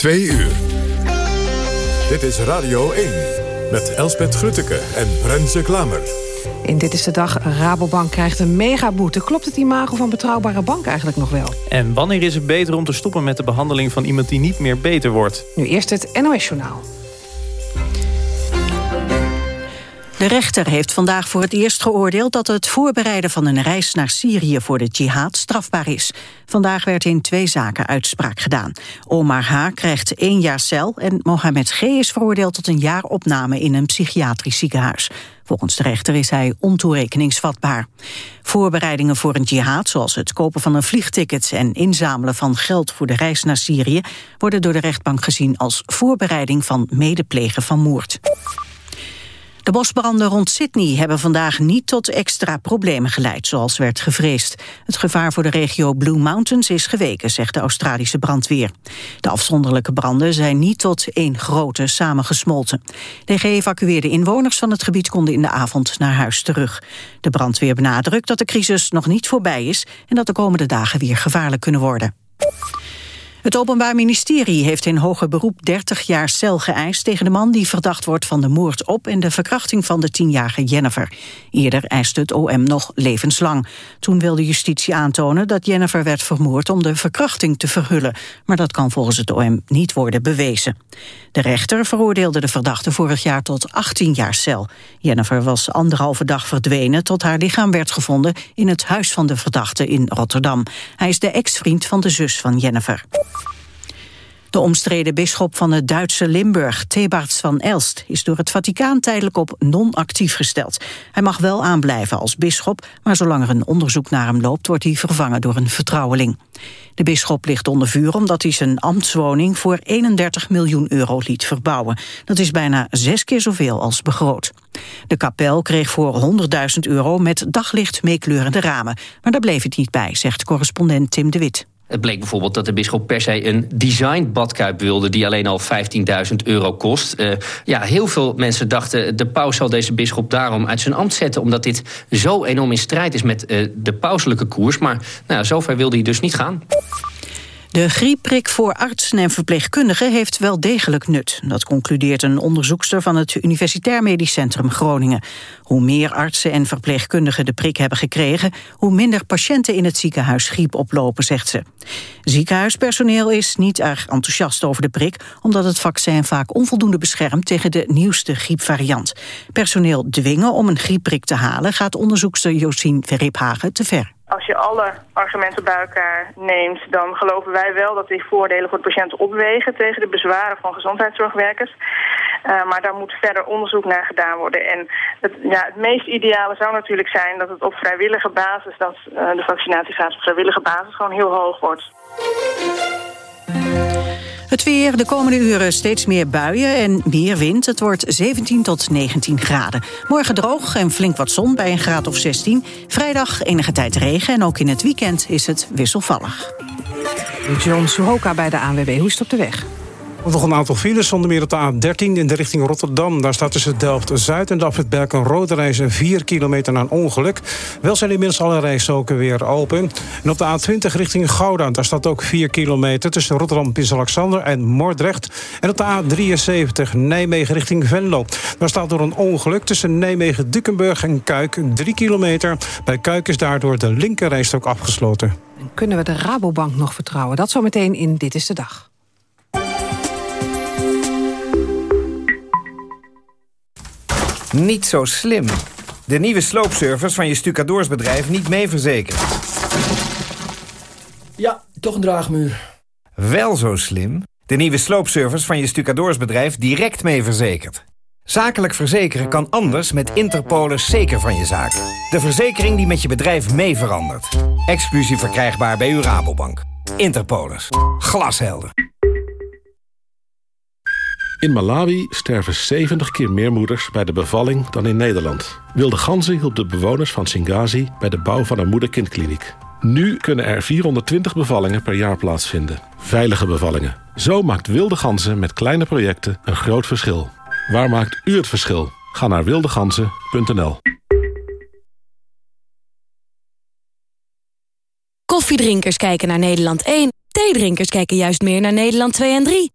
Twee uur. Dit is Radio 1 met Elspet Grutteke en Renze Klamer. In Dit is de Dag, Rabobank krijgt een megaboete. Klopt het imago van Betrouwbare Bank eigenlijk nog wel? En wanneer is het beter om te stoppen met de behandeling van iemand die niet meer beter wordt? Nu eerst het NOS-journaal. De rechter heeft vandaag voor het eerst geoordeeld dat het voorbereiden van een reis naar Syrië voor de jihad strafbaar is. Vandaag werd in twee zaken uitspraak gedaan. Omar H. krijgt één jaar cel en Mohamed G. is veroordeeld tot een jaar opname in een psychiatrisch ziekenhuis. Volgens de rechter is hij ontoerekeningsvatbaar. Voorbereidingen voor een jihad, zoals het kopen van een vliegticket en inzamelen van geld voor de reis naar Syrië, worden door de rechtbank gezien als voorbereiding van medeplegen van moord. De bosbranden rond Sydney hebben vandaag niet tot extra problemen geleid, zoals werd gevreesd. Het gevaar voor de regio Blue Mountains is geweken, zegt de Australische brandweer. De afzonderlijke branden zijn niet tot één grote samengesmolten. De geëvacueerde inwoners van het gebied konden in de avond naar huis terug. De brandweer benadrukt dat de crisis nog niet voorbij is en dat de komende dagen weer gevaarlijk kunnen worden. Het Openbaar Ministerie heeft in hoger beroep 30 jaar cel geëist... tegen de man die verdacht wordt van de moord op... en de verkrachting van de tienjarige Jennifer. Eerder eiste het OM nog levenslang. Toen wilde justitie aantonen dat Jennifer werd vermoord... om de verkrachting te verhullen. Maar dat kan volgens het OM niet worden bewezen. De rechter veroordeelde de verdachte vorig jaar tot 18 jaar cel. Jennifer was anderhalve dag verdwenen... tot haar lichaam werd gevonden in het huis van de verdachte in Rotterdam. Hij is de ex-vriend van de zus van Jennifer. De omstreden bisschop van het Duitse Limburg, Thebarts van Elst... is door het Vaticaan tijdelijk op non-actief gesteld. Hij mag wel aanblijven als bisschop... maar zolang er een onderzoek naar hem loopt... wordt hij vervangen door een vertrouweling. De bisschop ligt onder vuur omdat hij zijn ambtswoning... voor 31 miljoen euro liet verbouwen. Dat is bijna zes keer zoveel als begroot. De kapel kreeg voor 100.000 euro met daglicht meekleurende ramen. Maar daar bleef het niet bij, zegt correspondent Tim de Wit. Het bleek bijvoorbeeld dat de bisschop per se een design badkuip wilde... die alleen al 15.000 euro kost. Uh, ja, heel veel mensen dachten... de paus zal deze bisschop daarom uit zijn ambt zetten... omdat dit zo enorm in strijd is met uh, de pauselijke koers. Maar nou, zover wilde hij dus niet gaan. De griepprik voor artsen en verpleegkundigen heeft wel degelijk nut. Dat concludeert een onderzoekster van het Universitair Medisch Centrum Groningen. Hoe meer artsen en verpleegkundigen de prik hebben gekregen... hoe minder patiënten in het ziekenhuis griep oplopen, zegt ze. Ziekenhuispersoneel is niet erg enthousiast over de prik... omdat het vaccin vaak onvoldoende beschermt tegen de nieuwste griepvariant. Personeel dwingen om een griepprik te halen... gaat onderzoekster Josien Verriphagen te ver. Als je alle argumenten bij elkaar neemt, dan geloven wij wel dat die voordelen voor de patiënt opwegen tegen de bezwaren van gezondheidszorgwerkers. Uh, maar daar moet verder onderzoek naar gedaan worden. En het, ja, het meest ideale zou natuurlijk zijn dat het op vrijwillige basis, dat uh, de vaccinatiegraad op vrijwillige basis gewoon heel hoog wordt. Het weer, de komende uren steeds meer buien en meer wind. Het wordt 17 tot 19 graden. Morgen droog en flink wat zon bij een graad of 16. Vrijdag enige tijd regen en ook in het weekend is het wisselvallig. John Suhoka bij de ANWB. Hoe is het op de weg? Nog een aantal files, zonder meer op de A13 in de richting Rotterdam. Daar staat tussen Delft-Zuid en Dafrit een rode reis... 4 kilometer na een ongeluk. Wel zijn inmiddels alle rijstroken weer open. En op de A20 richting Gouda, daar staat ook 4 kilometer... tussen Rotterdam, Prins Alexander en Moordrecht. En op de A73 Nijmegen richting Venlo. Daar staat door een ongeluk tussen Nijmegen, Dukkenburg en Kuik... 3 kilometer. Bij Kuik is daardoor de linkerrijstrook afgesloten. En kunnen we de Rabobank nog vertrouwen? Dat zometeen in Dit is de Dag. Niet zo slim. De nieuwe sloopservice van je stucadoorsbedrijf niet mee verzekerd. Ja, toch een draagmuur. Wel zo slim. De nieuwe sloopservice van je stucadoorsbedrijf direct mee verzekerd. Zakelijk verzekeren kan anders met Interpolis zeker van je zaak. De verzekering die met je bedrijf mee verandert. Exclusief verkrijgbaar bij uw Rabobank. Interpolis. Glashelder. In Malawi sterven 70 keer meer moeders bij de bevalling dan in Nederland. Wilde Ganzen hielp de bewoners van Singazi bij de bouw van een moeder-kindkliniek. Nu kunnen er 420 bevallingen per jaar plaatsvinden. Veilige bevallingen. Zo maakt Wilde Ganzen met kleine projecten een groot verschil. Waar maakt u het verschil? Ga naar wildeganzen.nl Koffiedrinkers kijken naar Nederland 1. Theedrinkers kijken juist meer naar Nederland 2 en 3.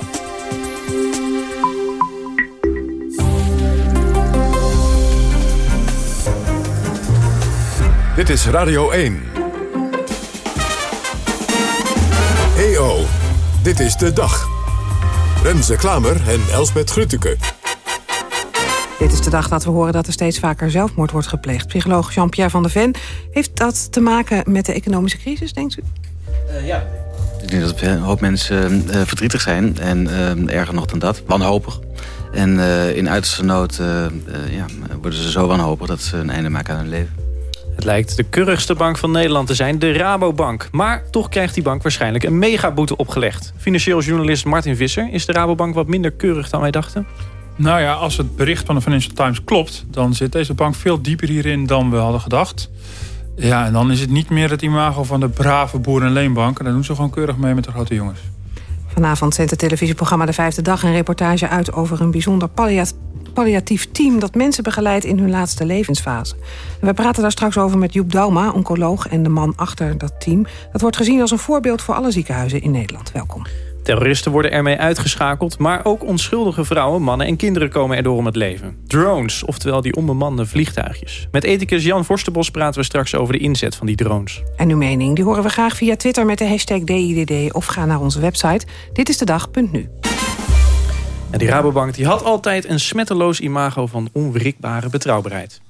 Dit is Radio 1. EO, dit is de dag. Renze Klamer en Elsbet Grutteke. Dit is de dag dat we horen dat er steeds vaker zelfmoord wordt gepleegd. Psycholoog Jean-Pierre van der Ven. Heeft dat te maken met de economische crisis, denkt u? Uh, ja. Ik denk dat een hoop mensen uh, verdrietig zijn. En uh, erger nog dan dat, wanhopig. En in uiterste nood ja, worden ze zo wanhopig dat ze een einde maken aan hun leven. Het lijkt de keurigste bank van Nederland te zijn, de Rabobank. Maar toch krijgt die bank waarschijnlijk een megaboete opgelegd. Financieel journalist Martin Visser, is de Rabobank wat minder keurig dan wij dachten? Nou ja, als het bericht van de Financial Times klopt... dan zit deze bank veel dieper hierin dan we hadden gedacht. Ja, en dan is het niet meer het imago van de brave boer- en leenbank. En dan doen ze gewoon keurig mee met de grote jongens. Vanavond zendt het televisieprogramma De Vijfde Dag... een reportage uit over een bijzonder palliatief team... dat mensen begeleidt in hun laatste levensfase. we praten daar straks over met Joep Dauma, oncoloog... en de man achter dat team. Dat wordt gezien als een voorbeeld voor alle ziekenhuizen in Nederland. Welkom. Terroristen worden ermee uitgeschakeld, maar ook onschuldige vrouwen, mannen en kinderen komen erdoor om het leven. Drones, oftewel die onbemande vliegtuigjes. Met ethicus Jan Vorstenbos praten we straks over de inzet van die drones. En uw mening, die horen we graag via Twitter met de hashtag DIDD of ga naar onze website. Dit is de dag.nu. En die Rabobank die had altijd een smetteloos imago van onwrikbare betrouwbaarheid.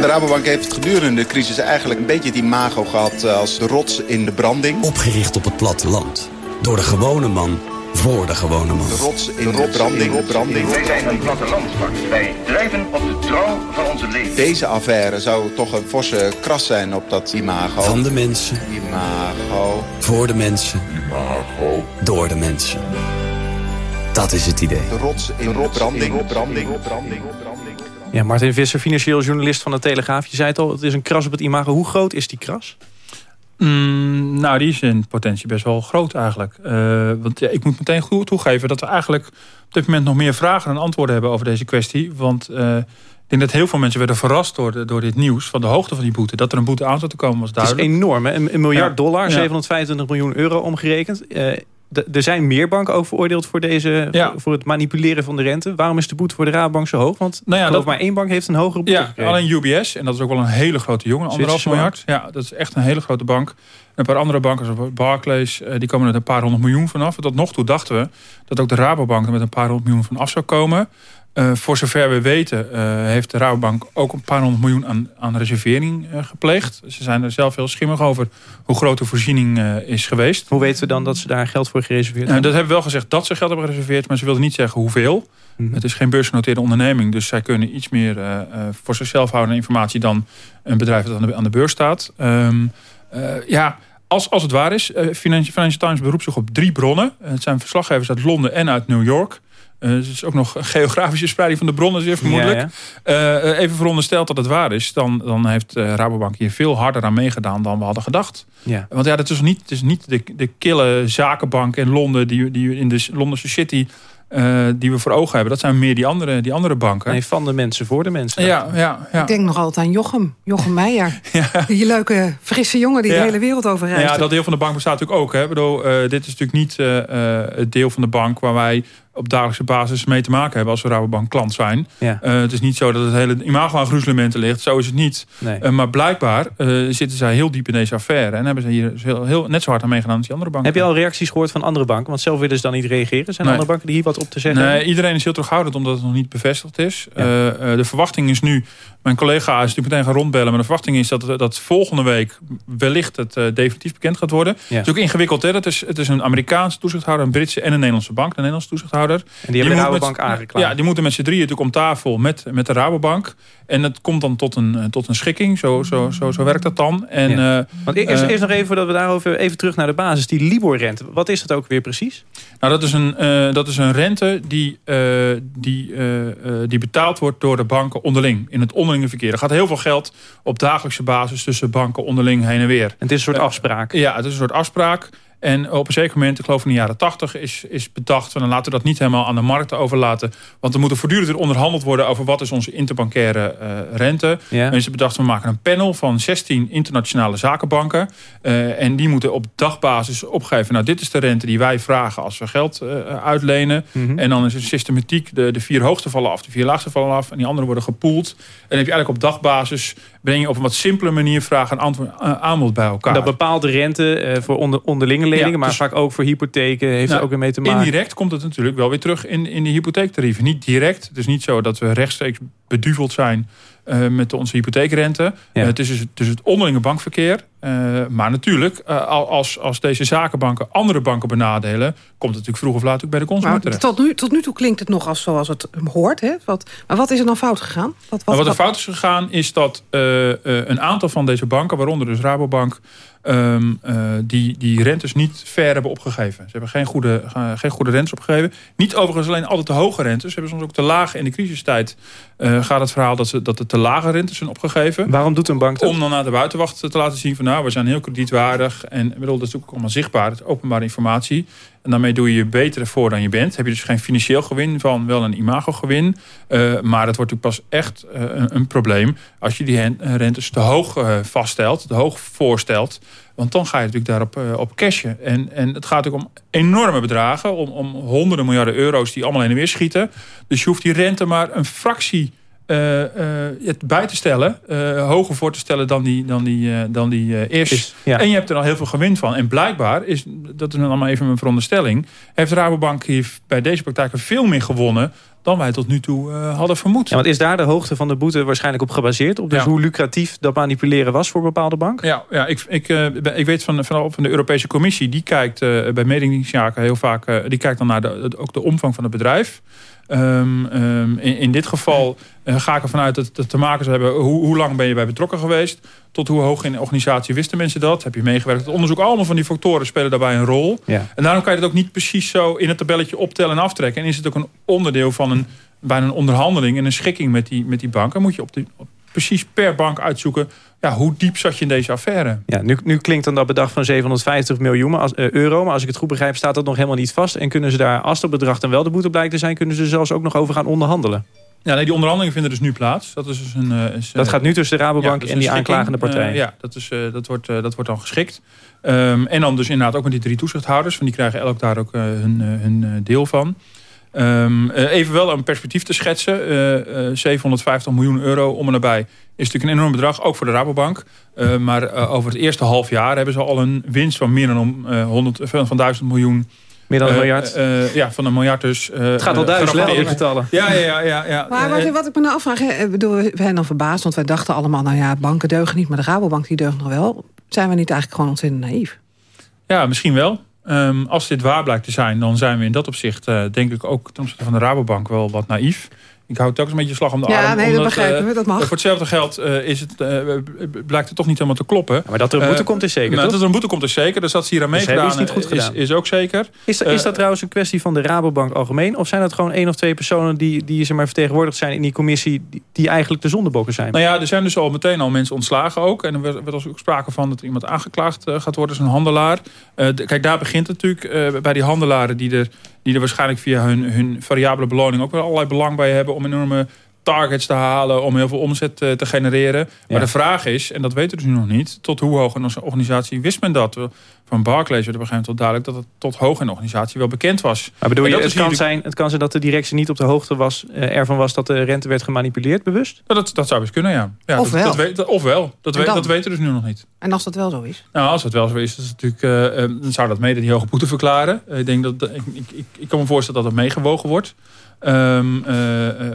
De Rabobank heeft gedurende de crisis eigenlijk een beetje het imago gehad als de rots in de branding. Opgericht op het platteland. Door de gewone man voor de gewone man. De rots in de, branding. De branding. Wij zijn een plattelandsbank. Wij drijven op de trouw van onze leven. Deze affaire zou toch een forse kras zijn op dat imago. Van de mensen. Imago. Voor de mensen. Imago. Door de mensen. Dat is het idee. De rots in de, rots branding. De branding. In de branding. Ja, Martin Visser, financieel journalist van de Telegraaf. Je zei het al, het is een kras op het imago. Hoe groot is die kras? Mm, nou, die is in potentie best wel groot eigenlijk. Uh, want ja, ik moet meteen goed toegeven dat we eigenlijk op dit moment nog meer vragen en antwoorden hebben over deze kwestie. Want uh, ik denk dat heel veel mensen werden verrast door, de, door dit nieuws van de hoogte van die boete. Dat er een boete aan zou te komen was duidelijk. Het is enorm, hè? Een, een miljard ja. dollar, 725 miljoen euro omgerekend. Uh, er zijn meer banken ook veroordeeld voor, deze, ja. voor het manipuleren van de rente. Waarom is de boete voor de Rabobank zo hoog? Want nou ja, dat, maar één bank heeft een hogere boete ja, gekregen. Alleen UBS, en dat is ook wel een hele grote jongen, anderhalf miljard. Ja, dat is echt een hele grote bank. Een paar andere banken, zoals Barclays, die komen er een paar honderd miljoen vanaf. Tot nog toe dachten we dat ook de Rabobank er met een paar honderd miljoen van af zou komen. Uh, voor zover we weten uh, heeft de Rabobank ook een paar honderd miljoen aan, aan reservering uh, gepleegd. Ze zijn er zelf heel schimmig over hoe groot de voorziening is geweest. Hoe weten we dan dat ze daar geld voor gereserveerd hebben? dat hebben we wel gezegd dat ze geld hebben gereserveerd, maar ze wilden niet zeggen hoeveel. Mm. Het is geen beursgenoteerde onderneming, dus zij kunnen iets meer voor zichzelf houden informatie dan een bedrijf dat aan de, aan de beurs staat. Um, ja, als, als het waar is, Financial, Financial Times beroept zich op drie bronnen. Het zijn verslaggevers uit Londen en uit New York. Uh, het is ook nog een geografische spreiding van de bronnen, zeer vermoedelijk. Ja, ja. Uh, even verondersteld dat het waar is, dan, dan heeft uh, Rabobank hier veel harder aan meegedaan dan we hadden gedacht. Ja. Want ja, dat is niet, het is niet de, de kille zakenbank in Londen, die, die in de Londense City. Uh, die we voor ogen hebben. Dat zijn meer die andere, die andere banken. Nee, van de mensen voor de mensen. Ja, ja, ja. Ik denk nog altijd aan Jochem. Jochem Meijer. ja. Die leuke, frisse jongen die ja. de hele wereld over reist. Ja, dat deel van de bank bestaat natuurlijk ook. Hè. Ik bedoel, uh, dit is natuurlijk niet uh, het deel van de bank... waar wij op dagelijkse basis mee te maken hebben... als we Rabobank klant zijn. Ja. het is niet zo dat het hele imago aan gruzelementen ligt. Zo is het niet. Nee. maar blijkbaar zitten zij heel diep in deze affaire. En hebben ze hier heel, heel, net zo hard aan meegedaan als die andere banken. Heb je al reacties gehoord van andere banken? Want zelf willen ze dan niet reageren. Zijn nee. andere banken die hier wat op te zeggen Nee, iedereen is heel terughoudend omdat het nog niet bevestigd is. Ja. De verwachting is nu... Mijn collega is natuurlijk meteen gaan rondbellen. Maar de verwachting is dat, dat volgende week wellicht het definitief bekend gaat worden. Ja. Het is ook ingewikkeld. Hè? Het, is, het is een Amerikaanse toezichthouder, een Britse en een Nederlandse bank. De Nederlandse toezichthouder. Toezichthouder. En die hebben de Rabobank aangeklaagd. Ja, die moeten met z'n drieën natuurlijk om tafel met, met de Rabobank. En het komt dan tot een, tot een schikking. Zo, zo, zo, zo werkt dat dan. En, ja. Want eerst, eerst nog even, voordat we daarover even terug naar de basis. Die Libor-rente, wat is dat ook weer precies? Nou, dat is een, dat is een rente die, die, die betaald wordt door de banken onderling. In het onderlinge verkeer. Er gaat heel veel geld op dagelijkse basis tussen banken onderling heen en weer. En het is een soort afspraak. Ja, het is een soort afspraak. En op een zeker moment, ik geloof in de jaren tachtig, is, is bedacht... van dan laten we dat niet helemaal aan de markt overlaten. Want er moet er voortdurend onderhandeld worden... over wat is onze interbankaire uh, rente. Ja. Mensen bedachten, we maken een panel van 16 internationale zakenbanken. Uh, en die moeten op dagbasis opgeven... nou, dit is de rente die wij vragen als we geld uh, uitlenen. Mm -hmm. En dan is het systematiek, de, de vier hoogste vallen af, de vier laagste vallen af... en die andere worden gepoeld. En dan heb je eigenlijk op dagbasis... breng je op een wat simpele manier vraag en antwoord, aanbod bij elkaar. Dat bepaalde rente voor onder, onderlinge leningen, maar dus, vaak ook voor hypotheken heeft nou, er ook weer mee te maken. Indirect komt het natuurlijk wel weer terug in, in de hypotheektarieven. Niet direct. Het is niet zo dat we rechtstreeks beduveld zijn uh, met onze hypotheekrente. Ja. Uh, het, is dus, het, het onderlinge bankverkeer. Uh, maar natuurlijk, als, als deze zakenbanken andere banken benadelen... komt het natuurlijk vroeg of laat ook bij de consument terecht. Tot nu, tot nu toe klinkt het nog als zoals het hoort. Hè? Wat, maar wat is er dan fout gegaan? Wat, wat, wat er fout is gegaan is dat een aantal van deze banken... waaronder dus Rabobank... Um, uh, die, die rentes niet ver hebben opgegeven. Ze hebben geen goede, uh, geen goede rentes opgegeven. Niet overigens alleen altijd te hoge rentes. Ze hebben soms ook te lage in de crisistijd. Uh, gaat het verhaal dat, ze, dat het te lage rentes zijn opgegeven. Waarom doet een bank dat? Om dan naar de buitenwacht te laten zien van nou, we zijn heel kredietwaardig. En bedoel, dat is ook allemaal zichtbaar. Het is openbare informatie. En daarmee doe je je beter voor dan je bent. Heb je dus geen financieel gewin van, wel een imagogewin. Uh, maar het wordt natuurlijk pas echt uh, een, een, probleem... als je die rentes te hoog uh, vaststelt, te hoog voorstelt. Want dan ga je natuurlijk daarop op cashen. En, en het gaat ook om enorme bedragen. Om, om honderden miljarden euro's die allemaal in de weer schieten. Dus je hoeft die rente maar een fractie het bij te stellen, uh, hoger voor te stellen dan die, dan die, dan die is. is ja. En je hebt er al heel veel gewin van. En blijkbaar, is, dat is dan allemaal even mijn veronderstelling... heeft Rabobank hier bij deze praktijken veel meer gewonnen dan wij tot nu toe uh, hadden vermoed. Ja, want is daar de hoogte van de boete waarschijnlijk op gebaseerd? Op dus ja. hoe lucratief dat manipuleren was voor bepaalde bank? Ja, ja ik, ik, uh, ik weet van, van, van de Europese Commissie... die kijkt uh, bij mededingingszaken heel vaak... die kijkt dan naar de, ook de omvang van het bedrijf... Um, um, in, in, dit geval uh, ga ik ervan uit dat het te maken zou hebben... Hoe, hoe, lang ben je bij betrokken geweest? Tot hoe hoog in de organisatie wisten mensen dat? Heb je meegewerkt? Het onderzoek, allemaal van die factoren spelen daarbij een rol. Ja. En daarom kan je het ook niet precies zo in het tabelletje optellen en aftrekken. En is het ook een onderdeel van een, bijna een onderhandeling... en een schikking met die, met die bank. Dan moet je op de, op, precies per bank uitzoeken ja, hoe diep zat je in deze affaire? Ja, nu, nu klinkt dan dat bedrag van 750 miljoen als, uh, euro. Maar als ik het goed begrijp staat dat nog helemaal niet vast. En kunnen ze daar, als dat bedrag dan wel de boete blijkt te zijn... kunnen ze zelfs ook nog over gaan onderhandelen? Ja, nee, die onderhandelingen vinden dus nu plaats. Dat, is dus een, is, dat gaat nu tussen de Rabobank ja, en die aanklagende partij? Uh, ja, dat, is, dat, wordt, dat wordt dan geschikt. Um, en dan dus inderdaad ook met die drie toezichthouders. Van die krijgen elk daar ook hun, hun deel van. Um, even wel een perspectief te schetsen. Uh, uh, 750 miljoen euro om en nabij is natuurlijk een enorm bedrag, ook voor de Rabobank. Uh, maar over het eerste half jaar hebben ze al een winst van meer dan 100, van 1000 miljoen. Meer dan een miljard? ja, van een miljard dus. het gaat al duizend in getallen. Ja, ja, ja. ja, Maar wat, wat ik me nou afvraag, hè, bedoel, wij zijn dan verbaasd, want wij dachten allemaal, nou ja, banken deugen niet, maar de Rabobank die deugt nog wel. Zijn we niet eigenlijk gewoon ontzettend naïef? Ja, misschien wel. Um, als dit waar blijkt te zijn, dan zijn we in dat opzicht... Uh, denk ik ook ten opzichte van de Rabobank wel wat naïef. Ik hou telkens een beetje slag om de ja, arm. Nee, dat begrijpen we, dat mag. voor hetzelfde geld uh, is het, uh, blijkt het toch niet helemaal te kloppen. Ja, maar dat er een boete komt is zeker, nou, Dat er een boete komt is zeker. Dus dat ze hier aan meegedaan is, niet goed gedaan. Is, is ook zeker. Is, is dat trouwens een kwestie van de Rabobank algemeen? Of zijn dat gewoon één of twee personen die, die zeg maar, vertegenwoordigd zijn in die commissie... Die, die eigenlijk de zondebokken zijn? Nou ja, er zijn dus al meteen al mensen ontslagen ook. En er werd, ook sprake van dat er iemand aangeklaagd gaat worden als een handelaar. De, kijk, daar begint het natuurlijk bij die handelaren die er die er waarschijnlijk via hun, hun variabele beloning ook wel allerlei belang bij hebben om enorme targets te halen, om heel veel omzet te, te genereren. Maar de vraag is, en dat weten we dus nu nog niet, tot hoe hoog een organisatie wist men dat? Van Barclays werd op een gegeven moment tot duidelijk dat het tot hoog in de organisatie wel bekend was. Maar bedoel je, het kan, zijn, het kan zijn dat de directie niet op de hoogte was, uh, ervan was dat de rente werd gemanipuleerd, bewust? Dat, dat, zou best kunnen, ja. ja of dat, wel. Dat, weet, of wel. Dat, dat weten we dus nu nog niet. En als dat wel zo is? Nou, als het wel zo is, is natuurlijk, uh, dan zou dat mede die hoge boete verklaren. ik, denk dat, ik, ik, ik, kan me voorstellen dat het meegewogen wordt. Um, uh,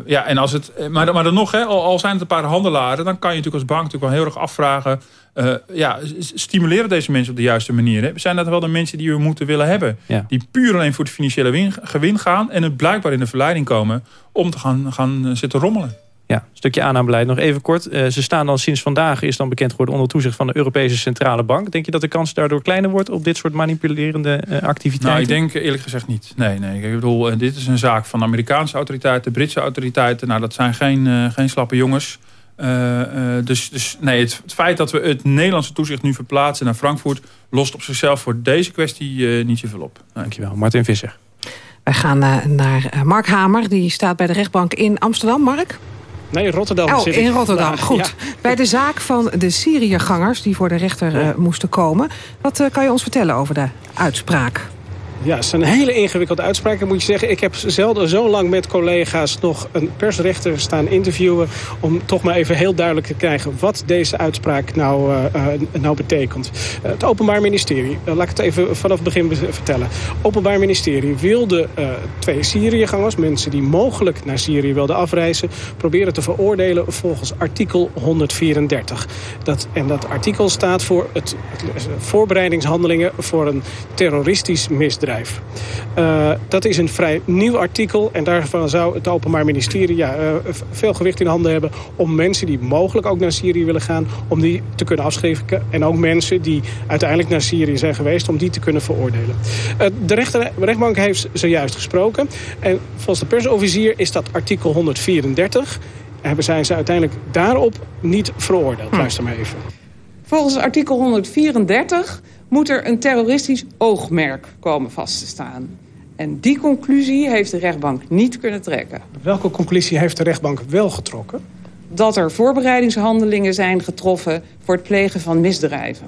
ja, en als het, maar, maar dan nog, hè, al, al zijn het een paar handelaren... dan kan je natuurlijk als bank natuurlijk wel heel erg afvragen... Uh, ja, stimuleren deze mensen op de juiste manier? Hè? Zijn dat wel de mensen die we moeten willen hebben? Die puur alleen voor het financiële win, gewin gaan... en het blijkbaar in de verleiding komen om te gaan, gaan zitten rommelen? Ja, een stukje aannaambeleid. Nog even kort. Uh, ze staan dan sinds vandaag, is dan bekend geworden... onder toezicht van de Europese Centrale Bank. Denk je dat de kans daardoor kleiner wordt... op dit soort manipulerende uh, activiteiten? Nou, ik denk eerlijk gezegd niet. Nee, nee. Ik bedoel, uh, dit is een zaak van Amerikaanse autoriteiten... Britse autoriteiten. Nou, dat zijn geen, geen slappe jongens. dus, dus nee, het, het, feit dat we het Nederlandse toezicht nu verplaatsen naar Frankfurt... lost op zichzelf voor deze kwestie niet zoveel op. Nee. Dankjewel. Martin Visser. Wij gaan naar Mark Hamer. Die staat bij de rechtbank in Amsterdam. Mark? Nee, in Rotterdam. Oh, in Rotterdam. Goed. Bij de zaak van de Syriëgangers die voor de rechter uh, moesten komen. Wat uh, kan je ons vertellen over de uitspraak? Ja, het is een hele ingewikkelde uitspraak. moet je zeggen, ik heb zelden zo lang met collega's nog een persrechter staan interviewen... om toch maar even heel duidelijk te krijgen wat deze uitspraak nou, uh, nou betekent. Uh, het Openbaar Ministerie, laat ik het even vanaf het begin vertellen. Openbaar Ministerie wilde twee Syriëgangers, mensen die mogelijk naar Syrië wilden afreizen... proberen te veroordelen volgens artikel 134. Dat, en dat artikel staat voor het voorbereidingshandelingen voor een terroristisch misdrijf. Uh, dat is een vrij nieuw artikel en daarvan zou het Openbaar Ministerie ja, uh, veel gewicht in handen hebben om mensen die mogelijk ook naar Syrië willen gaan, om die te kunnen afschrijven. En ook mensen die uiteindelijk naar Syrië zijn geweest, om die te kunnen veroordelen. Uh, de, rechter, de rechtbank heeft zojuist gesproken en volgens de persofficier is dat artikel 134 hebben zijn ze uiteindelijk daarop niet veroordeeld. Hm. Luister maar even. Volgens artikel 134 moet er een terroristisch oogmerk komen vast te staan. En die conclusie heeft de rechtbank niet kunnen trekken. Welke conclusie heeft de rechtbank wel getrokken? Dat er voorbereidingshandelingen zijn getroffen voor het plegen van misdrijven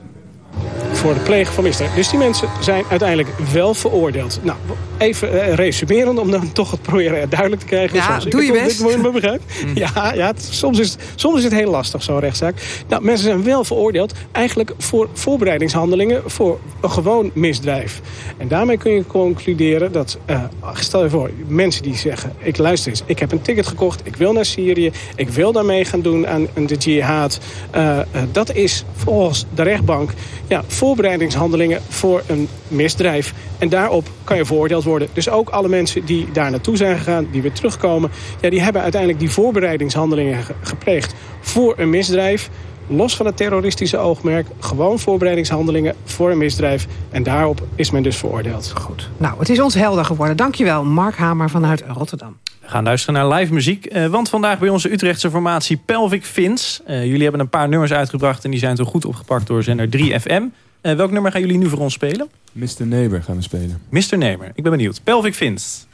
voor het plegen van misdrijven. Dus die mensen zijn uiteindelijk wel veroordeeld. Nou, even uh, resumerend om dan toch het proberen duidelijk te krijgen. Ja, zoals doe ik je best. Dit begrijp. Mm. Ja, ja soms, is het, soms is het heel lastig, zo'n rechtszaak. Nou, mensen zijn wel veroordeeld eigenlijk voor voorbereidingshandelingen voor een gewoon misdrijf. En daarmee kun je concluderen dat, uh, stel je voor, mensen die zeggen... ik luister eens, ik heb een ticket gekocht, ik wil naar Syrië... ik wil daarmee gaan doen aan, de jihad. Uh, dat is volgens de rechtbank ja, voorbereidingshandelingen voor een misdrijf. En daarop kan je veroordeeld worden. Dus ook alle mensen die daar naartoe zijn gegaan, die weer terugkomen... Ja, die hebben uiteindelijk die voorbereidingshandelingen gepleegd voor een misdrijf los van het terroristische oogmerk... gewoon voorbereidingshandelingen voor een misdrijf. En daarop is men dus veroordeeld. Goed. Nou, het is ons helder geworden. Dankjewel, Mark Hamer vanuit Rotterdam. We gaan luisteren naar live muziek. Uh, want vandaag bij onze Utrechtse formatie Pelvic Fins. Uh, jullie hebben een paar nummers uitgebracht... en die zijn toen goed opgepakt door zender 3FM. Uh, welk nummer gaan jullie nu voor ons spelen? Mr. Neighbor gaan we spelen. Mr. Neighbor, ik ben benieuwd. Pelvic Fins.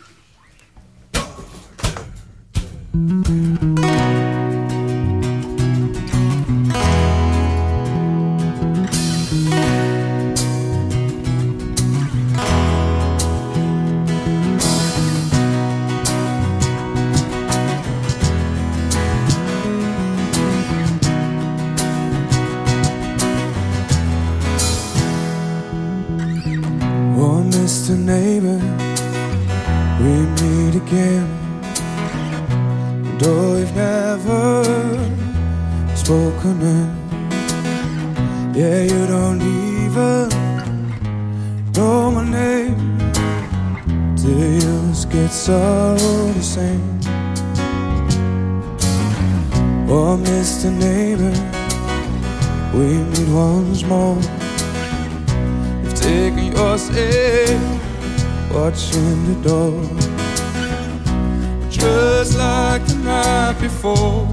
Mr. Neighbor, we meet again. Though we've never spoken in, yeah, you don't even know my name. Do you get sorrow the same? Oh, Mr. Neighbor, we meet once more taking your seat, watching the door. Just like the night before,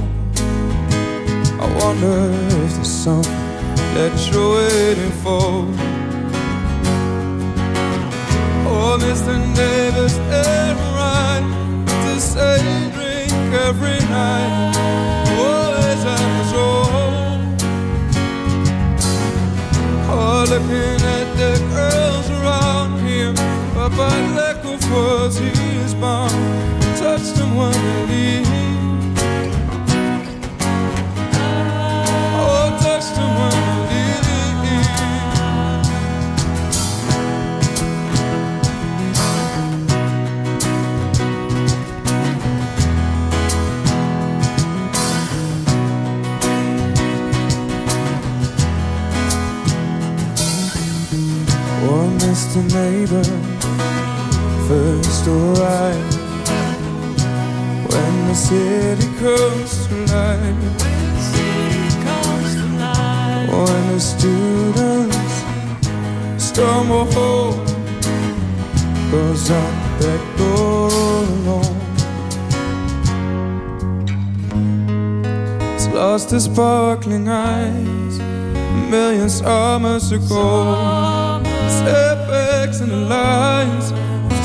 I wonder if there's something that you're waiting for. Oh, Mr. Davis, every right to say drink every night. Always at his own. Oh, looking at the around but bud like a was his bomb. born. Touched him when he Oh, touched him when he Mr. Neighbor first arrived when the city comes to life. When the students stumble home, goes out that door alone. It's lost his sparkling eyes, millions summers ago. Setbacks and the lines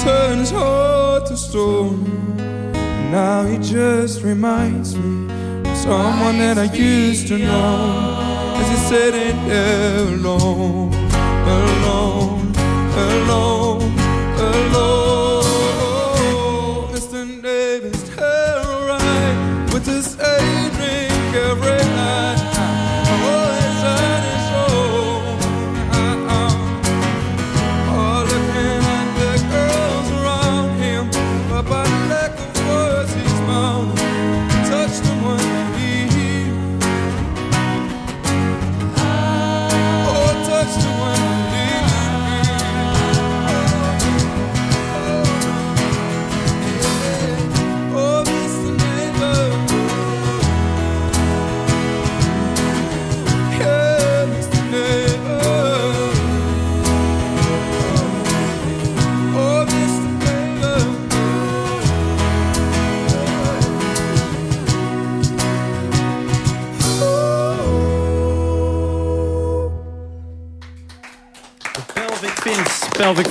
his heart to stone. And now he just reminds me of someone that I used to know. As he's sitting there alone, alone, alone.